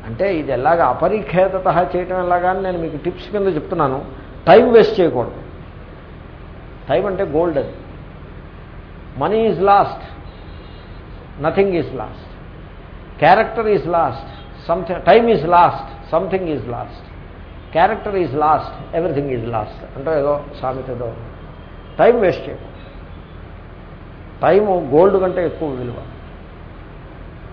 అంటే ఇది ఎలాగ అపరిఖేదత చేయటం ఎలాగా నేను మీకు టిప్స్ కింద చెప్తున్నాను. టైం వేస్ట్ చేయకూడదు. టైం అంటే గోల్డ్ అది. Money is lost. Nothing is lost. Character is lost. Something time is lost. Something is lost. Character is lost. Everything is lost. అంటే ఏదో సామెత ఏదో టైం వేస్ట్ చేయకూడదు టైము గోల్డ్ కంటే ఎక్కువ విలువ.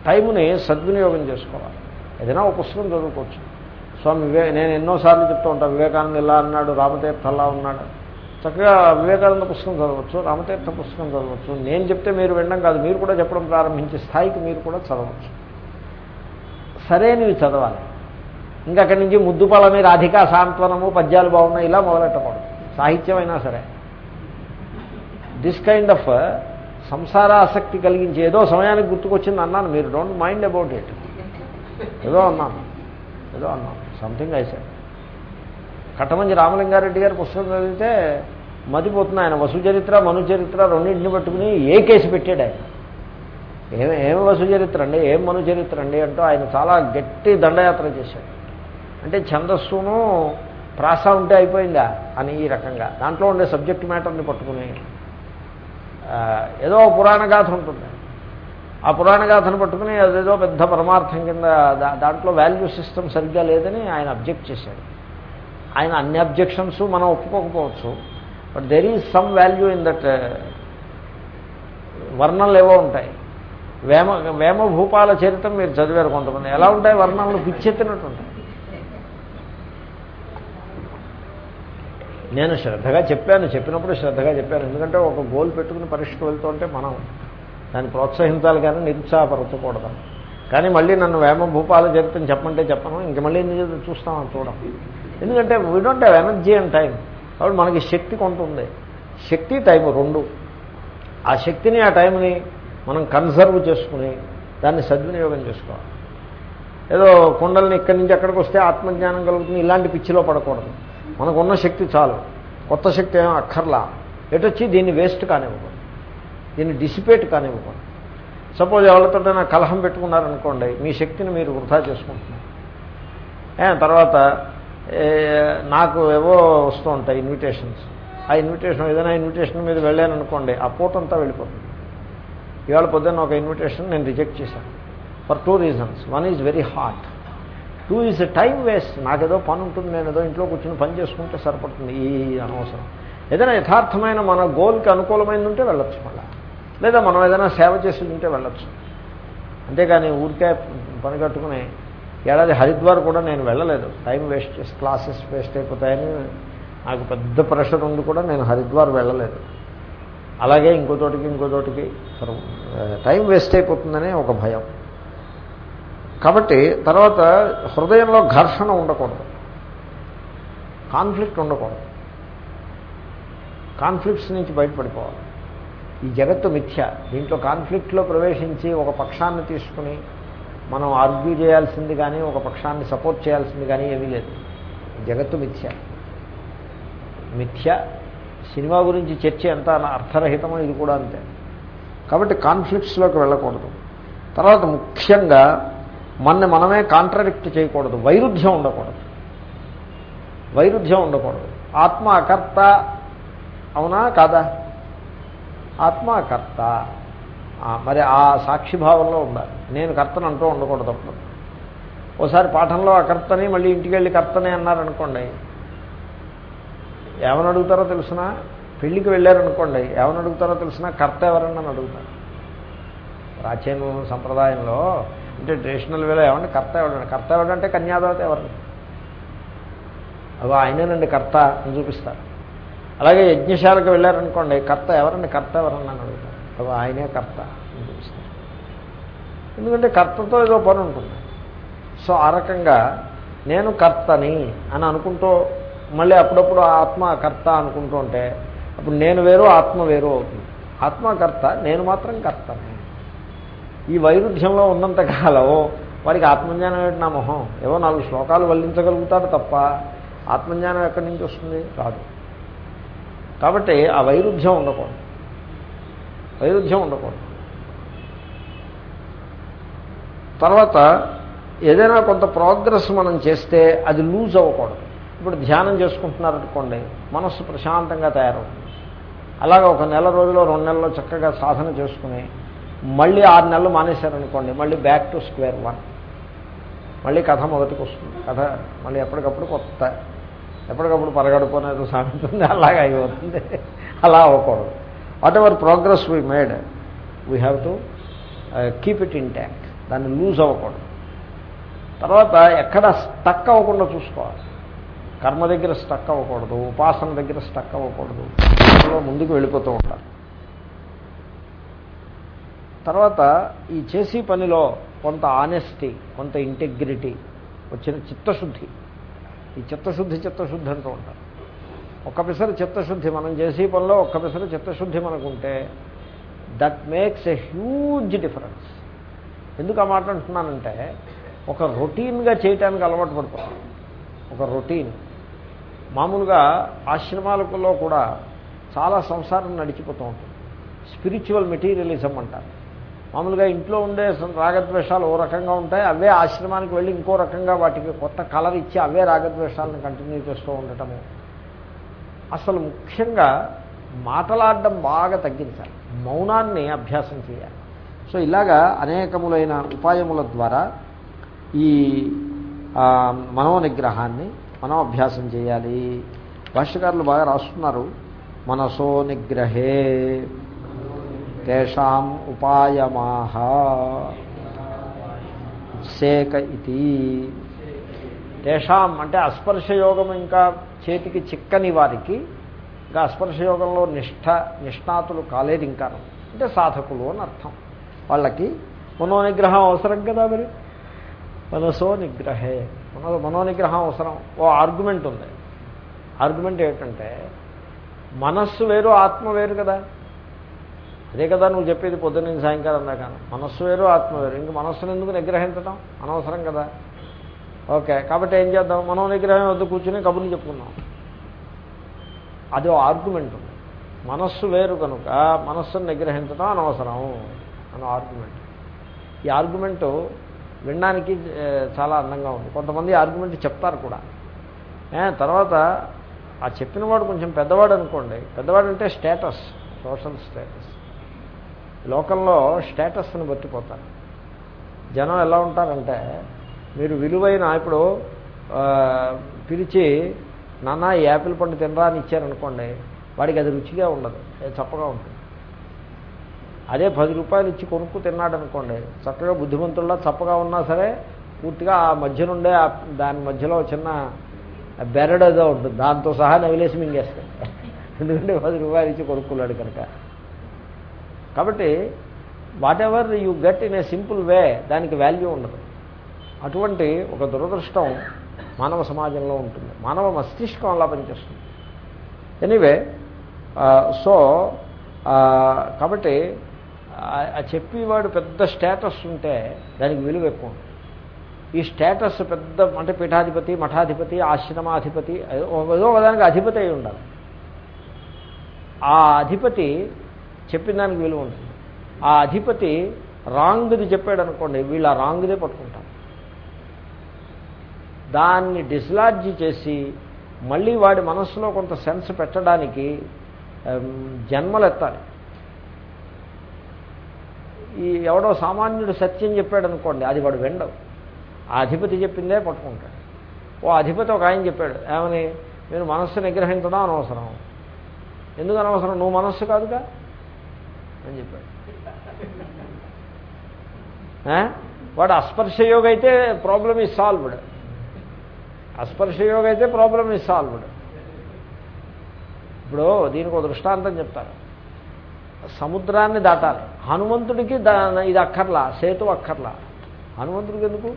టైముని సద్వినియోగం చేసుకోవాలి. ఏదైనా ఒక పుస్తకం చదువుకోవచ్చు. స్వామి వివే నేను ఎన్నోసార్లు చెప్తూ ఉంటాను వివేకానంద ఇలా అన్నాడు రామతీర్థ అలా ఉన్నాడు. చక్కగా వివేకానంద పుస్తకం చదవచ్చు రామతీర్థ పుస్తకం చదవచ్చు. నేను చెప్తే మీరు వినడం కాదు మీరు కూడా చెప్పడం ప్రారంభించే స్థాయికి మీరు కూడా చదవచ్చు. సరైనవి చదవాలి. ఇంకా అక్కడి నుంచి ముద్దుపాల మీద అధిక సాంత్వనము పద్యాలు బాగున్నాయి ఇలా మొదలెట్టకూడదు. సాహిత్యం అయినా సరే దిస్ కైండ్ ఆఫ్ సంసారాసక్తి కలిగించి ఏదో సమయానికి గుర్తుకొచ్చింది అన్నాను. మీరు డోంట్ మైండ్ అబౌట్ ఇట్ ఏదో అన్నాను. ఏదో అన్నాను. సంథింగ్ ఐసే కట్టమంచి రామలింగారెడ్డి గారి పుస్తకం చదివితే మతిపోతుంది ఆయన. వసుచరిత్ర మనుచరిత్ర రెండింటిని పట్టుకుని ఏ కేసు పెట్టాడు ఆయన? ఏం ఏం వసుచరిత్ర అండి? ఏం మనుచరిత్ర అండి? అంటూ ఆయన చాలా గట్టి దండయాత్ర చేశాడు. అంటే ఛందస్సును ప్రాస ఉంటే అయిపోయిందా? అని ఈ రకంగా. దాంట్లో ఉండే సబ్జెక్ట్ మ్యాటర్ని పట్టుకుని ఏదో పురాణ గాథ ఉంటుంది. ఆ పురాణ గాథను పట్టుకుని అదేదో పెద్ద పరమార్థం కింద దాంట్లో వాల్యూ సిస్టమ్ సరిగ్గా లేదని ఆయన అబ్జెక్ట్ చేశాడు. ఆయన అన్ని అబ్జెక్షన్స్ మనం ఒప్పుకోకపోవచ్చు. But there is some value in that వర్ణనలు ఏవో ఉంటాయి. వేమ వేమ భూపాల చరిత్ర మీరు చదివారు కొంతమంది. ఎలా ఉంటాయి వర్ణనలు పిచ్చెత్తినట్టు ఉంటాయి నేను శ్రద్ధగా చెప్పాను చెప్పినప్పుడు శ్రద్ధగా చెప్పాను. ఎందుకంటే ఒక గోల్ పెట్టుకుని పరీక్షకు వెళ్తుంటే మనం దాన్ని ప్రోత్సహించాలి కానీ నిరుత్సాహపరచకూడదు. కానీ మళ్ళీ నన్ను వేమ భూపాల చెప్పంటే చెప్పమంటే చెప్పను. ఇంక మళ్ళీ ఎందుకు చూస్తామని చూడం. ఎందుకంటే we don't have energy and time కాబట్టి మనకి శక్తి కొంత ఉంది. శక్తి టైం రెండు. ఆ శక్తిని ఆ టైంని మనం కన్సర్వ్ చేసుకుని దాన్ని సద్వినియోగం చేసుకోవాలి. ఏదో కుండల్ని ఇక్కడి నుంచి ఎక్కడికి వస్తే ఆత్మజ్ఞానం కలుగుతుంది ఇలాంటి పిచ్చిలో పడకూడదు. మనకున్న శక్తి చాలు. కొత్త శక్తి ఏమో అక్కర్లా. ఎటొచ్చి దీన్ని వేస్ట్ కానివ్వకూడదు. దీన్ని డిసిపేట్ కానివ్వకూడదు. సపోజ్ ఎవరితోటైనా కలహం పెట్టుకున్నారనుకోండి మీ శక్తిని మీరు వృధా చేసుకుంటున్నారు. తర్వాత నాకు ఏవో వస్తూ ఉంటాయి ఇన్విటేషన్స్ ఆ ఇన్విటేషన్ ఏదైనా ఇన్విటేషన్ మీద వెళ్ళాను అనుకోండి ఆ పూటంతా వెళ్ళిపోతుంది. ఇవాళ పొద్దున్న ఒక ఇన్విటేషన్ నేను రిజెక్ట్ చేశాను. For two reasons one is very hot two is time waste నాకేదో పని ఉంటుంది నేను ఏదో ఇంట్లో కూర్చొని పని చేసుకుంటే సరిపడుతుంది ఈ అనవసరం. ఏదైనా యథార్థమైన మన గోల్కి అనుకూలమైంది ఉంటే వెళ్ళొచ్చు మళ్ళీ. లేదా మనం ఏదైనా సేవ చేసి ఉంటే వెళ్ళొచ్చు. అంతేగాని ఊరికే పని కట్టుకుని ఏడాది హరిద్వార్ కూడా నేను వెళ్ళలేదు. టైం వేస్ట్ చేసి క్లాసెస్ వేస్ట్ అయిపోతాయని నాకు పెద్ద ప్రెషర్ ఉండి కూడా నేను హరిద్వార్ వెళ్ళలేదు. అలాగే ఇంకో చోటికి ఇంకో చోటికి టైం వేస్ట్ అయిపోతుందనే ఒక భయం. కాబట్టి తర్వాత హృదయంలో ఘర్షణ ఉండకూడదు. కాన్ఫ్లిక్ట్ ఉండకూడదు. కాన్ఫ్లిక్ట్స్ నుంచి బయటపడిపోవాలి. ఈ జగత్తు మిథ్య. దీంట్లో కాన్ఫ్లిక్ట్లో ప్రవేశించి ఒక పక్షాన్ని తీసుకుని మనం ఆర్గ్యూ చేయాల్సింది కానీ ఒక పక్షాన్ని సపోర్ట్ చేయాల్సింది కానీ ఏమీ లేదు. జగత్తు మిథ్య. మిథ్య సినిమా గురించి చర్చ ఎంత అర్థరహితమో ఇది కూడా అంతే. కాబట్టి కాన్ఫ్లిక్ట్స్లోకి వెళ్ళకూడదు. తర్వాత ముఖ్యంగా మనని మనమే కాంట్రడిక్ట్ చేయకూడదు. వైరుధ్యం ఉండకూడదు. వైరుధ్యం ఉండకూడదు. ఆత్మ అకర్త అవునా కాదా? ఆత్మ అకర్త మరి ఆ సాక్షిభావంలో ఉండాలి. నేను కర్తను అంటూ ఉండకూడదు అప్పుడు. ఓసారి పాఠంలో ఆ కర్తని మళ్ళీ ఇంటికి వెళ్ళి కర్తనే అన్నారనుకోండి. ఏమని అడుగుతారో తెలిసిన? పెళ్ళికి వెళ్ళారనుకోండి. ఏమని అడుగుతారో తెలిసినా? కర్త ఎవరన్నా అడుగుతారు. ప్రాచీన సంప్రదాయంలో అంటే ట్రెడిషనల్ వేలో ఏమంటే కర్త ఎవడండి? కర్త ఎవడంటే కన్యాదాత ఎవరు అవి ఆయనేనండి కర్త అని చూపిస్తారు. అలాగే యజ్ఞశాలకు వెళ్ళారనుకోండి కర్త ఎవరండి? కర్త ఎవరన్నా అడుగుతారు. ఆయనే కర్త అని ఎందుకంటే కర్తతో ఏదో పని ఉంటుంది. సో ఆ రకంగా నేను కర్తని అని అనుకుంటూ మళ్ళీ అప్పుడప్పుడు ఆత్మ కర్త అనుకుంటూ ఉంటే అప్పుడు నేను వేరు ఆత్మ వేరు అవుతుంది. ఆత్మకర్త నేను మాత్రం కర్తనే. ఈ వైరుధ్యంలో ఉన్నంతకాలం వాడికి ఆత్మజ్ఞానం ఏంటి నా మొహం? ఏవో నాలుగు శ్లోకాలు వల్లించగలుగుతాడు తప్ప ఆత్మజ్ఞానం ఎక్కడి నుంచి వస్తుంది? రాదు. కాబట్టి ఆ వైరుధ్యం ఉండకూడదు. వైరుధ్యం ఉండకూడదు. తర్వాత ఏదైనా కొంత ప్రోగ్రెస్ మనం చేస్తే అది లూజ్ అవ్వకూడదు. ఇప్పుడు ధ్యానం చేసుకుంటున్నారనుకోండి మనస్సు ప్రశాంతంగా తయారవుతుంది. అలాగే ఒక నెల రోజులో రెండు నెలల్లో చక్కగా సాధన చేసుకుని మళ్ళీ ఆరు నెలలు మానేశారనుకోండి మళ్ళీ బ్యాక్ టు స్క్వేర్ వన్ మళ్ళీ కథ మొదటికి వస్తుంది. కథ మళ్ళీ ఎప్పటికప్పుడు కొత్త. ఎప్పటికప్పుడు పరగడుకునేది సాగుతుంది అలాగే అయిపోతుంది. అలా అవ్వకూడదు. Whatever progress we made we have to keep it intact. దాన్ని లూజ్ అవ్వకూడదు. తర్వాత ఎక్కడ స్టక్ అవ్వకుండా చూసుకోవాలి. కర్మ దగ్గర స్టక్ అవ్వకూడదు ఉపాసన దగ్గర స్టక్ అవ్వకూడదు. ముందుకు వెళ్ళిపోతూ ఉంటారు తర్వాత ఈ చేసే పనిలో కొంత ఆనెస్టీ కొంత ఇంటెగ్రిటీ వచ్చిన చిత్తశుద్ధి. ఈ చిత్తశుద్ధి చిత్తశుద్ధి అంటూ ఉంటారు. ఒక్కపిసరి చిత్తశుద్ధి మనం చేసే పనిలో ఒక్క పిసరు చిత్తశుద్ధి మనకుంటే that makes a huge difference ఎందుకు ఆ మాట అంటున్నానంటే ఒక రొటీన్గా చేయటానికి అలవాటు పడిపోతాం. ఒక రొటీన్. మామూలుగా ఆశ్రమాలలో కూడా చాలా సంసారం నడిచిపోతూ ఉంటుంది. స్పిరిచువల్ మెటీరియలిజం అంటారు. మామూలుగా ఇంట్లో ఉండే రాగద్వేషాలు ఓ రకంగా ఉంటాయి. అవే ఆశ్రమానికి వెళ్ళి ఇంకో రకంగా వాటికి కొత్త కలర్ ఇచ్చి అవే రాగద్వేషాలను కంటిన్యూ చేస్తూ ఉండటము. అసలు ముఖ్యంగా మాటలాడడం బాగా తగ్గించాలి. మౌనాన్ని అభ్యాసం చేయాలి. సో ఇలాగా అనేకములైన ఉపాయముల ద్వారా ఈ మనోనిగ్రహాన్ని మనం అభ్యాసం చేయాలి. భాష్యకారులు బాగా రాస్తున్నారు. మనసో నిగ్రహే తేషాం ఉపాయమాహ. సేక ఇది తేషాం అంటే అస్పర్శయోగం ఇంకా చేతికి చిక్కని వారికి ఇంకా అస్పర్శయోగంలో నిష్ఠ నిష్ణాతులు కాలేదు ఇంకా. అంటే సాధకులు అని అర్థం. వాళ్ళకి మనోనిగ్రహం అవసరం కదా మరి? మనసో నిగ్రహే. మనో మనోనిగ్రహం అవసరం. ఓ ఆర్గ్యుమెంట్ ఉంది. ఆర్గ్యుమెంట్ ఏంటంటే మనస్సు వేరు ఆత్మ వేరు కదా? అదే కదా నువ్వు చెప్పేది పొద్దున్న సాయంకాలం దాకా. మనస్సు వేరు ఆత్మ వేరు. ఇంక మనస్సును ఎందుకు నిగ్రహించడం అనవసరం కదా. ఓకే కాబట్టి ఏం చేద్దాం? మనో నిగ్రహం వద్దు కూర్చుని కబుర్లు చెప్పుకున్నాం అది ఆర్గ్యుమెంట్ ఉంది. మనస్సు వేరు కనుక మనస్సును నిగ్రహించడం అనవసరం అన్న ఆర్గ్యుమెంట్ ఈ ఆర్గ్యుమెంటు వినడానికి చాలా అందంగా ఉంది. కొంతమంది ఆర్గ్యుమెంట్ చెప్తారు కూడా. తర్వాత ఆ చెప్పిన వాడు కొంచెం పెద్దవాడు అనుకోండి. పెద్దవాడు అంటే స్టేటస్ సోషల్ స్టేటస్ లోకంలో స్టేటస్ని బట్టిపోతారు. జనం ఎలా ఉంటారంటే మీరు విలువైన ఇప్పుడు పిలిచి నాన్న ఈ యాపిల్ పండు తినరా అని ఇచ్చారనుకోండి వాడికి అది రుచిగా ఉండదు చప్పగా ఉంటుంది. అదే పది రూపాయలు ఇచ్చి కొనుక్కు తిన్నాడు అనుకోండి చక్కగా బుద్ధిమంతుల్లా చప్పగా ఉన్నా సరే పూర్తిగా ఆ మధ్య నుండే దాని మధ్యలో చిన్న బెరడేదో ఉంటుంది దాంతో సహా నవిలేసి మింగేస్తాయి. ఎందుకంటే పది రూపాయలు ఇచ్చి కొనుక్కున్నాడు కనుక. కాబట్టి whatever you get in a simple way దానికి వాల్యూ ఉండదు. అటువంటి ఒక దురదృష్టం మానవ సమాజంలో ఉంటుంది. మానవ మస్తిష్కం అలా పనిచేస్తుంది. ఎనీవే సో కాబట్టి ఆ చెప్పేవాడు పెద్ద స్టేటస్ ఉంటే దానికి విలువ ఎక్కువ ఈ స్టేటస్ పెద్ద అంటే పీఠాధిపతి మఠాధిపతి ఆశ్రమాధిపతి ఏదో దానికి అధిపతి అయి ఉండాలి. ఆ అధిపతి చెప్పిన దానికి విలువ ఉంటుంది. ఆ అధిపతి రాంగ్ది చెప్పాడు అనుకోండి వీళ్ళు ఆ రాంగ్దే పట్టుకుంటారు. దాన్ని డిస్లాడ్జ్ చేసి మళ్ళీ వాడి మనస్సులో కొంత సెన్స్ పెట్టడానికి జన్మలెత్తాలి. ఈ ఎవడో సామాన్యుడు సత్యం చెప్పాడు అనుకోండి అది వాడు వెండవు ఆ అధిపతి చెప్పిందే పట్టుకుంటాడు. ఓ అధిపతి ఒక ఆయన చెప్పాడు ఏమని? మీరు మనస్సు నిగ్రహించడం అనవసరం. ఎందుకు అనవసరం? నువ్వు మనస్సు కాదుగా? అని చెప్పాడు. వాడు అస్పర్శయోగ అయితే ప్రాబ్లమ్ ఈ సాల్వ్డ్. అస్పర్శయోగ అయితే ప్రాబ్లం ఇస్ సాల్వ్డ్ ఇప్పుడు దీనికి ఒక దృష్టాంతం చెప్తారు. సముద్రాన్ని దాటాలి. హనుమంతుడికి ఇది అక్కర్లా సేతు అక్కర్లా. హనుమంతుడికి ఎందుకు?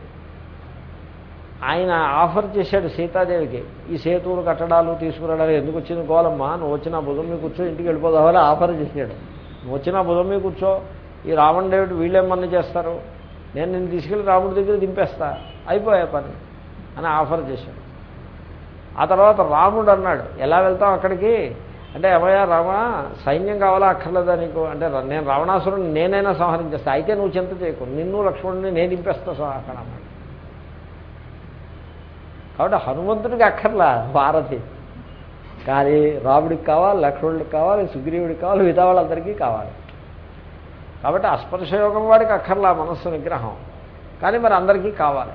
ఆయన ఆఫర్ చేశాడు సీతాదేవికి. ఈ సేతువులు కట్టడాలు తీసుకురావడాలు ఎందుకు వచ్చింది గోలమ్మ? నువ్వు వచ్చిన బుధం మీద కూర్చో ఇంటికి వెళ్ళిపోదామని ఆఫర్ చేశాడు. నువ్వు వచ్చిన బుధం మీద కూర్చో ఈ రావణ దేవుడు వీళ్ళేమన్నా చేస్తారు? నేను నిన్ను తీసుకెళ్ళి రాముడి దగ్గర దింపేస్తా. అయిపోయా పని. అని ఆఫర్ చేశాడు. ఆ తర్వాత రాముడు అన్నాడు ఎలా వెళ్తాం అక్కడికి? అంటే ఏమయ్యా రామ సైన్యం కావాలా అక్కర్లేదా నీకు? అంటే నేను రావణాసురుని నేనైనా సంహరించేస్తా. అయితే నువ్వు చింత చేయకు. నిన్ను లక్ష్మణుని నేను దింపేస్తా అక్కడ అన్నాడు. కాబట్టి హనుమంతుడికి అక్కర్లా భారతి. కానీ రాముడికి కావాలి లక్ష్మణుడికి కావాలి సుగ్రీవుడికి కావాలి మిగతా వాళ్ళందరికీ కావాలి. కాబట్టి అస్పర్శయోగం వాడికి అక్కర్లా మనస్సు నిగ్రహం కానీ మరి అందరికీ కావాలి.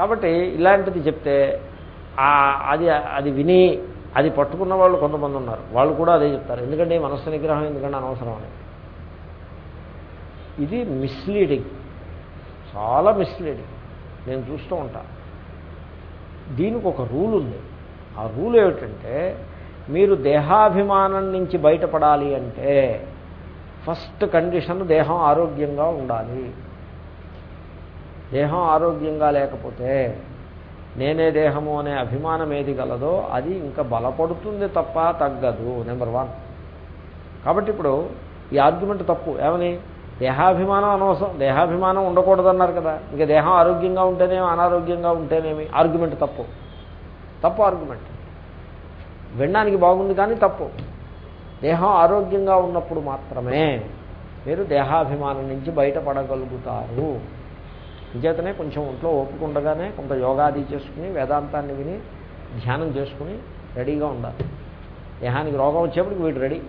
కాబట్టి ఇలాంటిది చెప్తే అది అది విని అది పట్టుకున్న వాళ్ళు కొంతమంది ఉన్నారు. వాళ్ళు కూడా అదే చెప్తారు. ఎందుకంటే మనస్సు నిగ్రహం ఎందుకంటే అనవసరం అని. ఇది మిస్లీడింగ్ చాలా మిస్లీడింగ్ నేను చూస్తూ ఉంటాను దీనికి ఒక రూల్ ఉంది. ఆ రూల్ ఏమిటంటే మీరు దేహాభిమానం నుంచి బయటపడాలి అంటే ఫస్ట్ కండిషన్ దేహం ఆరోగ్యంగా ఉండాలి. దేహం ఆరోగ్యంగా లేకపోతే నేనే దేహము అనే అభిమానం ఏది గలదో అది ఇంకా బలపడుతుంది తప్ప తగ్గదు నెంబర్ వన్. కాబట్టి ఇప్పుడు ఈ ఆర్గ్యుమెంట్ తప్పు ఏమని? దేహాభిమానం అనవసరం దేహాభిమానం ఉండకూడదన్నారు కదా. ఇంకా దేహం ఆరోగ్యంగా ఉంటేనేమి అనారోగ్యంగా ఉంటేనేమి? ఆర్గ్యుమెంట్ తప్పు. తప్పు ఆర్గ్యుమెంట్. వినడానికి బాగుంది కానీ తప్పు. దేహం ఆరోగ్యంగా ఉన్నప్పుడు మాత్రమే మీరు దేహాభిమానం నుంచి బయటపడగలుగుతారు. నిజేతనే కొంచెం ఒంట్లో ఒప్పుకుండగానే కొంత యోగాది చేసుకుని వేదాంతాన్ని విని ధ్యానం చేసుకుని రెడీగా ఉండాలి. దేహానికి రోగం వచ్చేప్పటికి వీడు రెడీ.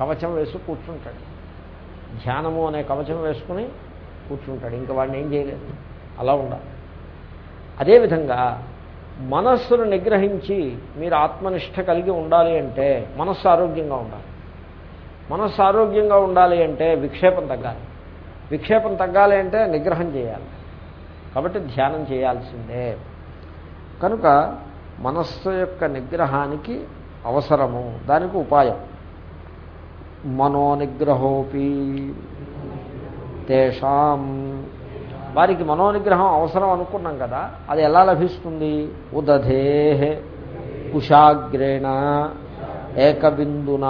కవచం వేసి కూర్చుంటాడు. ధ్యానము అనే కవచం వేసుకుని కూర్చుంటాడు. ఇంకా వాడిని ఏం చేయలేదు. అలా ఉండాలి. అదేవిధంగా మనస్సును నిగ్రహించి మీరు ఆత్మనిష్ట కలిగి ఉండాలి అంటే మనస్సు ఆరోగ్యంగా ఉండాలి. మనస్సు ఆరోగ్యంగా ఉండాలి అంటే విక్షేపం తగ్గాలి. విక్షేపం తగ్గాలి అంటే నిగ్రహం చేయాలి. కాబట్టి ధ్యానం చేయాల్సిందే. కనుక మనస్సు యొక్క నిగ్రహానికి అవసరము. దానికి ఉపాయం. మనోనిగ్రహోపి తేషాం. వారికి మనోనిగ్రహం అవసరం అనుకున్నాం కదా అది ఎలా లభిస్తుంది? ఉదధే కుషాగ్రేణ ఏకబిందున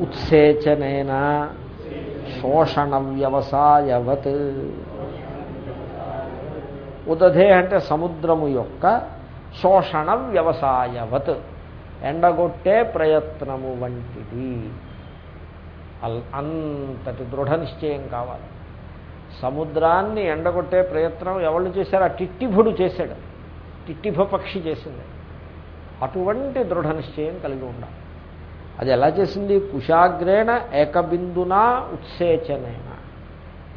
ఉత్సేచనేన శోషణ వ్యవసాయవత్ ఉదధే అంటే సముద్రము యొక్క శోషణ వ్యవసాయవత్. ఎండగొట్టే ప్రయత్నము వంటిది. అంతటి దృఢ నిశ్చయం కావాలి. సముద్రాన్ని ఎండగొట్టే ప్రయత్నం ఎవరు చేశారు? ఆ టిట్టిభుడు చేశాడు. టిట్టిభ పక్షి చేసింది. అటువంటి దృఢ నిశ్చయం కలిగి ఉండాలి. అది ఎలా చేసింది? కుషాగ్రేణ ఏకబిందునా ఉత్సేచనైన.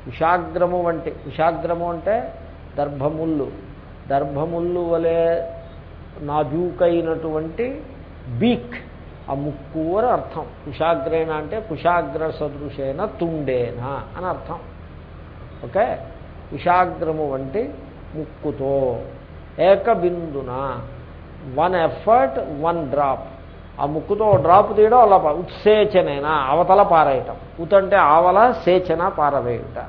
కుషాగ్రము వంటి కుషాగ్రము అంటే దర్భముళ్ళు. దర్భముళ్ళు వలె నాజూకైనటువంటి బీక్. ఆ ముక్కు అని అర్థం. కుషాగ్రేణ అంటే కుషాగ్ర సదృశేన తుండేనా అని అర్థం. ఓకే? కుషాగ్రము వంటి ముక్కుతో. ఏకబిందున వన్ ఎఫర్ట్ వన్ డ్రాప్. ఆ ముక్కుతో డ్రాప్ తీయడం అలా ఉత్సేచనైనా అవతల పారేయటం. ఉతంటే ఆవల సేచన పారవేయుట.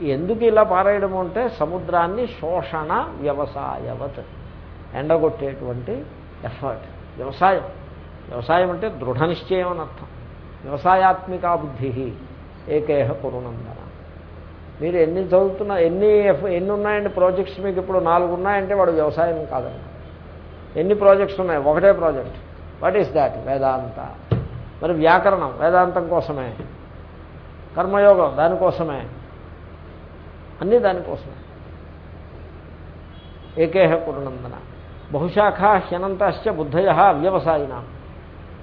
ఎందుకు ఇలా పారేయడం అంటే సముద్రాన్ని శోషణ వ్యవసాయవత్ ఎండగొట్టేటువంటి ఎఫర్ట్ వ్యవసాయం. వ్యవసాయం అంటే దృఢ నిశ్చయం అని అర్థం. వ్యవసాయాత్మికా బుద్ధి ఏకేహ కురునందన. మీరు ఎన్ని చదువుతున్నా ఎన్ని ఎన్ని ఉన్నాయండి ప్రాజెక్ట్స్ మీకు ఇప్పుడు? నాలుగు ఉన్నాయంటే వాడు వ్యవసాయం కాదండి ఎన్ని ప్రాజెక్ట్స్ ఉన్నాయి? ఒకటే project what is that Vedanta. మరి వ్యాకరణం వేదాంతం కోసమే. కర్మయోగం దానికోసమే. అన్నీ దానికోసం ఏకేహ కురునందన. బహుశాఖ హ్యనంతశ్చ బుద్ధయ అవ్యవసాయిన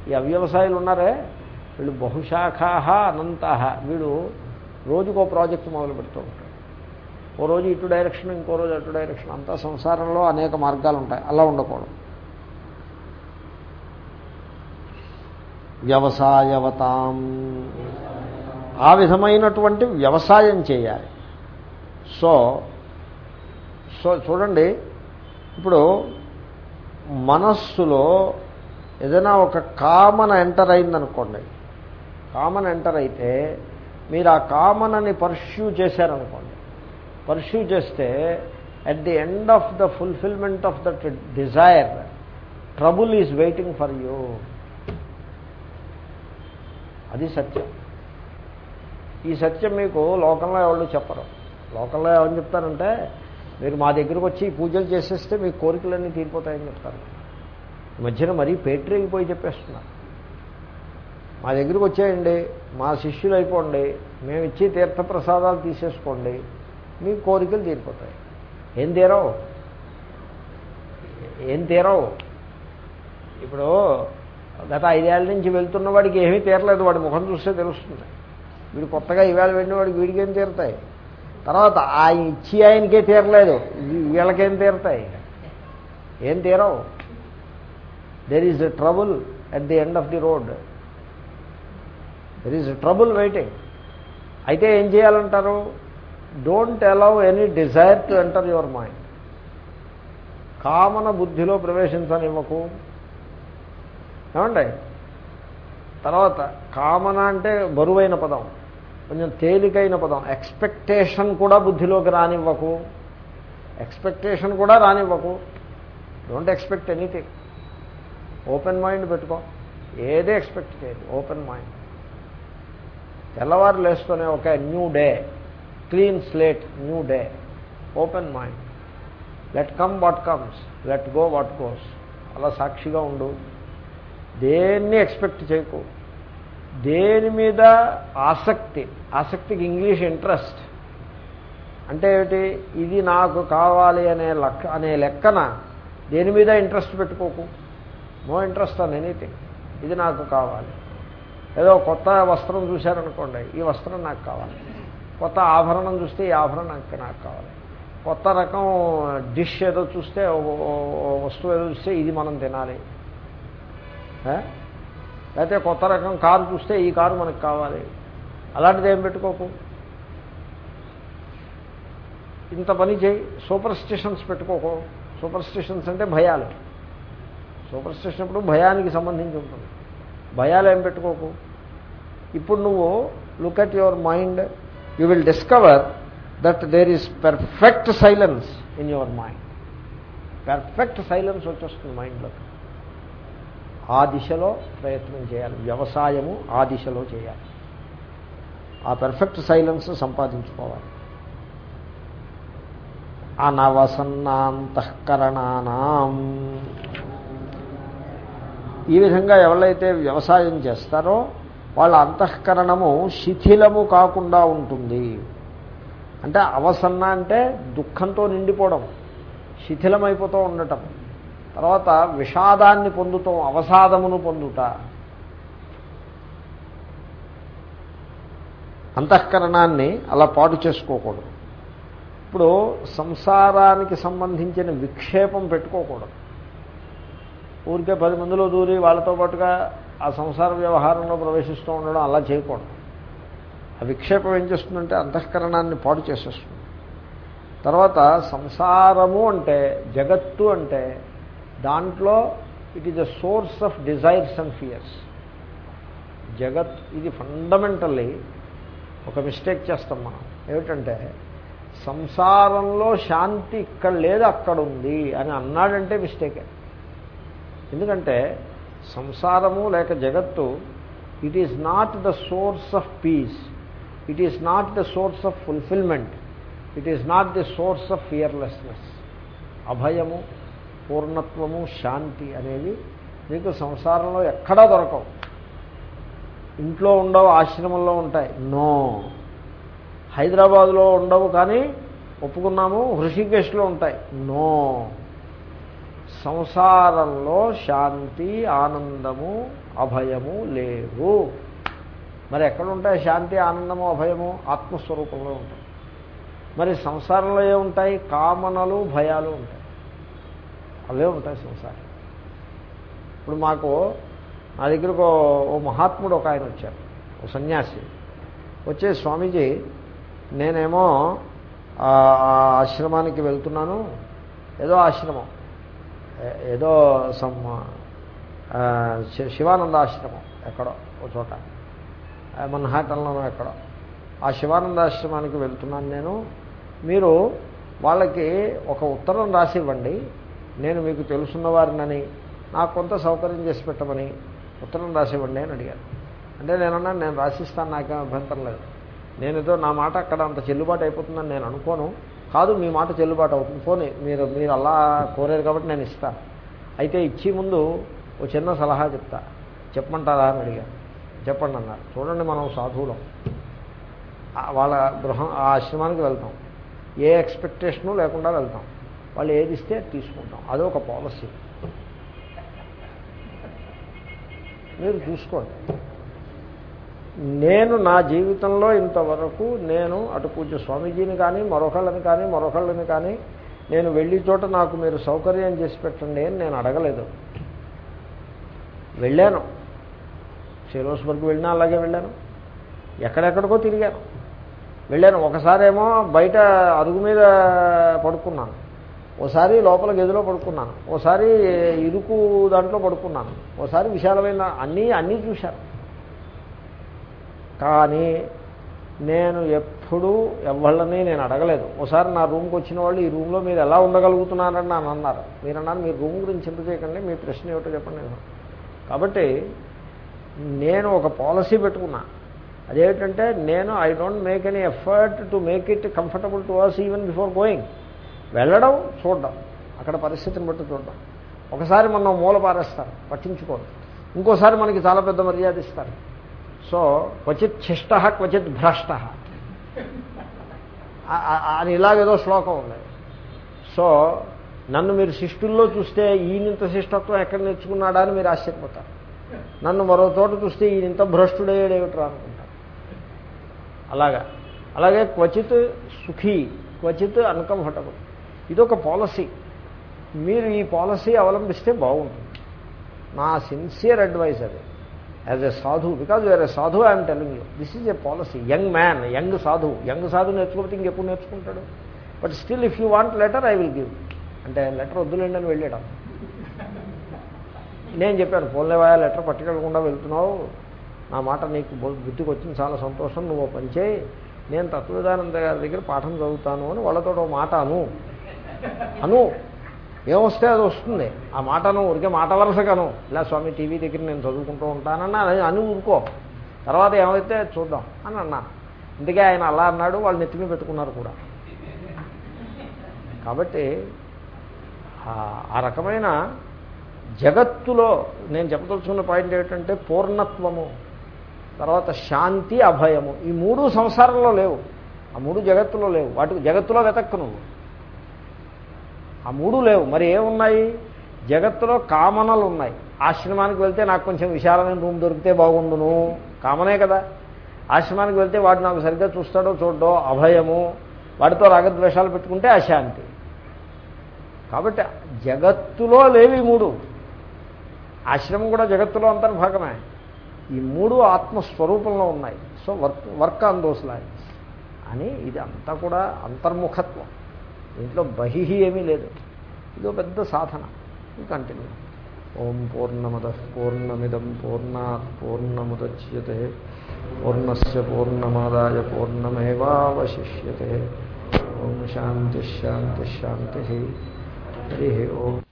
ఈ అవ్యవసాయులు ఉన్నారే? వీళ్ళు బహుశాఖ అనంత. వీడు రోజుకో ప్రాజెక్ట్ మొదలు పెడుతూ ఉంటాడు. ఓ రోజు ఇటు డైరెక్షన్ ఇంకో రోజు అటు డైరెక్షన్. అంతా సంసారంలో అనేక మార్గాలు ఉంటాయి. అలా ఉండకూడదు. వ్యవసాయవతాం. ఆ విధమైనటువంటి వ్యవసాయం చేయాలి. సో సో చూడండి ఇప్పుడు మనస్సులో ఏదైనా ఒక కామన్ ఎంటర్ అయిందనుకోండి. కామన్ ఎంటర్ అయితే మీరు ఆ కామనని పర్ష్యూ చేశారనుకోండి. పర్ష్యూ చేస్తే at the end of the fulfilment of that desire trouble is waiting for you అది సత్యం. ఈ సత్యం మీకు లోకంలో ఎవరు చెప్పరు. లోకల్లో ఏమని చెప్తారంటే మీరు మా దగ్గరకు వచ్చి పూజలు చేసేస్తే మీ కోరికలన్నీ తీరిపోతాయని చెప్తారు. ఈ మధ్యన మరీ పేటరీకి పోయి చెప్పేస్తున్నారు. మా దగ్గరకు వచ్చేయండి మా శిష్యులు అయిపోండి మేము ఇచ్చి తీర్థప్రసాదాలు తీసేసుకోండి మీ కోరికలు తీరిపోతాయి. ఏం తీరవు? ఏం తీరవు? ఇప్పుడు గత ఐదేళ్ళ నుంచి వెళ్తున్న వాడికి ఏమీ తీరలేదు వాడి ముఖం చూస్తే తెలుస్తుంది. వీడు కొత్తగా ఇవాళ వెళ్ళిన వాడికి వీడికి ఏం తీరుతాయి? తర్వాత ఆ ఇచ్చి ఆయనకే తీరలేదు. వీళ్ళకేం తీరుతాయి? ఏం తీరవు. There is trouble at the end of the road there is trouble waiting అయితే ఏం చేయాలంటారు? Don't allow any desire to enter your mind కామన బుద్ధిలో ప్రవేశించనివ్వకు. ఏమండి? తర్వాత కామన అంటే బరువైన పదం. కొంచెం తేలికైన పదం. ఎక్స్పెక్టేషన్ కూడా బుద్ధిలోకి రానివ్వకు. ఎక్స్పెక్టేషన్ కూడా రానివ్వకు. Don't expect anything open mind పెట్టుకో. ఏదే ఎక్స్పెక్ట్ చేయదు ఓపెన్ మైండ్ తెల్లవారు లేస్తూనే ఒక new day clean slate new day open mind let come what comes let go what goes అలా సాక్షిగా ఉండు. దేన్ని ఎక్స్పెక్ట్ చేయకు. దేని మీద ఆసక్తి? ఆసక్తికి ఇంగ్లీష్ ఇంట్రెస్ట్. అంటే ఏమిటి? ఇది నాకు కావాలి అనే లెక్క అనే లెక్కన దేని మీద ఇంట్రెస్ట్ పెట్టుకోకు? నో ఇంట్రెస్ట్ అని ఎనీథింగ్. ఇది నాకు కావాలి. ఏదో కొత్త వస్త్రం చూశారనుకోండి ఈ వస్త్రం నాకు కావాలి. కొత్త ఆభరణం చూస్తే ఈ ఆభరణం నాకు నాకు కావాలి. కొత్త రకం డిష్ ఏదో చూస్తే వస్తువు ఏదో చూస్తే ఇది మనం తినాలి. లేకపోతే కొత్త రకం కారు చూస్తే ఈ కారు మనకు కావాలి. అలాంటిది ఏం పెట్టుకోకు. ఇంత పని చేయి. సూపర్ స్టిషన్స్ పెట్టుకోకు. సూపర్ స్టిషన్స్ అంటే భయాలు. సూపర్ స్టిషన్ అప్పుడు భయానికి సంబంధించి ఉంటుంది. భయాలు ఏం పెట్టుకోకు. ఇప్పుడు నువ్వు look at your mind you will discover that there is perfect silence in your mind perfect silence వచ్చేస్తుంది మైండ్లోకి ఆ దిశలో ప్రయత్నం చేయాలి. వ్యవసాయము ఆ దిశలో చేయాలి. ఆ పెర్ఫెక్ట్ సైలెన్స్ సంపాదించుకోవాలి. అనవసన్నాంతఃకరణానాం. ఈ విధంగా ఎవరైతే వ్యవసాయం చేస్తారో వాళ్ళ అంతఃకరణము శిథిలము కాకుండా ఉంటుంది. అంటే అవసన్న అంటే దుఃఖంతో నిండిపోవడం శిథిలమైపోతూ ఉండటం. తర్వాత విషాదాన్ని పొందుతాం అవసాదమును పొందుట. అంతఃకరణాన్ని అలా పాటు చేసుకోకూడదు. ఇప్పుడు సంసారానికి సంబంధించిన విక్షేపం పెట్టుకోకూడదు. ఊరికే పది మందిలో దూరి వాళ్ళతో పాటుగా ఆ సంసార వ్యవహారంలో ప్రవేశిస్తూ ఉండడం అలా చేయకూడదు. ఆ విక్షేపం ఏం చేస్తుందంటే అంతఃకరణాన్ని పాడు చేసేస్తుంది. తర్వాత సంసారము అంటే జగత్తు అంటే దాంట్లో it is a source of desires and fears జగత్ ఇది ఫండమెంటల్లీ ఒక మిస్టేక్ చేస్తాం మనం. ఏమిటంటే సంసారంలో శాంతి ఇక్కడ లేదు అక్కడ ఉంది అని అన్నాడంటే మిస్టేకే ఎందుకంటే సంసారము లేక జగత్తు it is not the source of peace it is not the source of fulfilment it is not the source of fearlessness అభయము పూర్ణత్వము శాంతి అనేవి మీకు సంసారంలో ఎక్కడా దొరకవు. ఇంట్లో ఉండవు ఆశ్రమంలో ఉంటాయి. నో. హైదరాబాదులో ఉండవు కానీ ఒప్పుకున్నాము హృషికేశ్లో ఉంటాయి. నో. సంసారంలో శాంతి ఆనందము అభయము లేవు. మరి ఎక్కడ ఉంటాయి శాంతి ఆనందము అభయము? ఆత్మస్వరూపంలో ఉంటాయి. మరి సంసారంలో ఏముంటాయి? కామనలు భయాలు ఉంటాయి. అవే ఉంటాయి సంసారం. ఇప్పుడు మాకు నా దగ్గరకు ఓ మహాత్ముడు ఒక ఆయన వచ్చారు ఓ సన్యాసి. వచ్చే స్వామీజీ నేనేమో ఆశ్రమానికి వెళ్తున్నాను ఏదో ఆశ్రమం ఏదో సమ్ శివానంద ఆశ్రమం ఎక్కడో ఒక చోట మన్హాటన్లోనో ఎక్కడో. ఆ శివానంద ఆశ్రమానికి వెళ్తున్నాను నేను. మీరు వాళ్ళకి ఒక ఉత్తరం రాసి ఇవ్వండి నేను మీకు తెలుసున్నవారినని నాకు కొంత సౌకర్యం చేసి పెట్టమని ఉత్తరం రాసివ్వండి అని అడిగాను అంటే నేనన్నా నేను రాసిస్తాను నాకేం అభ్యంతరం లేదు. నేనేదో నా మాట అక్కడ అంత చెల్లుబాటు అయిపోతుందని నేను అనుకోను. కాదు మీ మాట చెల్లుబాటు అవుతుంది. పోనీ మీరు మీరు అలా కోరారు కాబట్టి నేను ఇస్తాను అయితే ఇచ్చే ముందు ఓ చిన్న సలహా చెప్తా. చెప్పమంటారా అని అడిగాను చెప్పండి అన్నారు. చూడండి మనం సాధువులం. వాళ్ళ గృహం ఆ ఆశ్రమానికి వెళ్తాం. ఏ ఎక్స్పెక్టేషను లేకుండా వెళ్తాం. వాళ్ళు ఏది ఇస్తే తీసుకుంటాం. అదొక పాలసీ. మీరు చూసుకోండి. నేను నా జీవితంలో ఇంతవరకు నేను అటు పూజ స్వామీజీని కానీ మరొకళ్ళని కానీ మరొకళ్ళని కానీ నేను వెళ్ళి చోట నాకు మీరు సౌకర్యం చేసి పెట్టండి అని నేను అడగలేదు. వెళ్ళాను. శ్రీలోస్బర్గ్ వెళ్ళినా అలాగే వెళ్ళాను. ఎక్కడెక్కడికో తిరిగాను. వెళ్ళాను. ఒకసారేమో బయట అరుగు మీద పడుకున్నాను. ఓసారి లోపల గదిలో పడుకున్నాను. ఓసారి ఇరుకు దాంట్లో పడుకున్నాను. ఓసారి విశాలమైన అన్నీ అన్నీ చూశాను. కానీ నేను ఎప్పుడూ ఎవళ్ళని నేను అడగలేదు. ఒకసారి నా రూమ్కి వచ్చిన వాళ్ళు ఈ రూమ్లో మీరు ఎలా ఉండగలుగుతున్నారని నన్ను అన్నారు. మీరు అన్నారు మీ రూమ్ గురించి చింత చేయకండి? మీ ప్రశ్న ఏమిటో చెప్పండి. నేను కాబట్టి నేను ఒక పాలసీ పెట్టుకున్నా. అదేమిటంటే నేను I don't make any effort to make it comfortable to us even before going వెళ్ళడం చూడడం. అక్కడ పరిస్థితిని బట్టి చూడడం. ఒకసారి మనం మూల పారేస్తారు పట్టించుకోరు. ఇంకోసారి మనకి చాలా పెద్ద మర్యాద ఇస్తారు. సో క్వచిత్ శిష్ట క్వచిత్ భ్రష్ట. అని ఇలాగేదో శ్లోకం ఉంది. సో నన్ను మీరు శిష్టుల్లో చూస్తే ఈయనంత శిష్టత్వం ఎక్కడ నేర్చుకున్నాడా అని మీరు ఆశ్చర్యపోతారు. నన్ను మరో తోట చూస్తే ఈయనంత భ్రష్టుడేయడేమిట్రా అనుకుంటారు. అలాగా. అలాగే క్వచిత్ సుఖీ క్వచిత్ అన్కంఫర్టబుల్ ఇదొక పాలసీ. మీరు ఈ పాలసీ అవలంబిస్తే బాగుంటుంది. నా సిన్సియర్ అడ్వైజ్ అది. యాజ్ ఎ సాధు బికాజ్ వేరే sadhu I'm telling you this is a policy. Young man young sadhu young sadhu నేర్చుకోకపోతే ఇంకెప్పుడు నేర్చుకుంటాడు? But still if you want letter I will give. అంటే లెటర్ వద్దులేండి అని వెళ్ళాడు? నేను చెప్పాను పోలేవా లెటర్ పట్టుకెళ్ళకుండా వెళ్తున్నావు. నా మాట నీకు బుద్ధికి వచ్చింది చాలా సంతోషం. నువ్వు పనిచేయి నేను తత్వదానంద గారి దగ్గర పాఠం చదువుతాను అని వాళ్ళతో ఒక మాట అను. అను ఏమొస్తే అది వస్తుంది. ఆ మాటను ఊరికే మాట వరుసగాను ఇలా స్వామి టీవీ దగ్గర నేను చదువుకుంటూ ఉంటానన్నా అని ఊరుకో. తర్వాత ఏమైతే చూద్దాం అని అన్నా అందుకే ఆయన అలా అన్నాడు వాళ్ళు నెత్తిమీ పెట్టుకున్నారు కూడా. కాబట్టి ఆ రకమైన జగత్తులో నేను చెప్పదలుచుకున్న పాయింట్ ఏమిటంటే పూర్ణత్వము తర్వాత శాంతి అభయము. ఈ మూడు సంసారంలో లేవు. ఆ మూడు జగత్తులో లేవు. వాటికి జగత్తులో వెతక్కు నువ్వు. ఆ మూడు లేవు. మరి ఏమున్నాయి? జగత్తులో కామనలు ఉన్నాయి ఆశ్రమానికి వెళ్తే నాకు కొంచెం విశాలమైన రూమ్ దొరికితే బాగుండును. కామనే కదా. ఆశ్రమానికి వెళ్తే వాడు నాకు సరిగ్గా చూస్తాడో చూడడో అభయము వాడితో రాగద్వేషాలు పెట్టుకుంటే అశాంతి. కాబట్టి జగత్తులో లేవి మూడు. ఆశ్రమం కూడా జగత్తులో అంతర్భాగమే ఈ మూడు ఆత్మస్వరూపంలో ఉన్నాయి. So work work on those lines అని ఇది అంతా కూడా అంతర్ముఖత్వం. దీంట్లో బహిహి ఏమీ లేదు. ఇదో పెద్ద సాధన. కంటిన్యూ. ఓం పూర్ణమద పూర్ణమిదం పూర్ణాత్ పూర్ణముద్యతే. పూర్ణస్ పూర్ణమాదాయ పూర్ణమేవాశిష్యతే ఓం శాంతిశాంతిశాంతి హరి ఓం.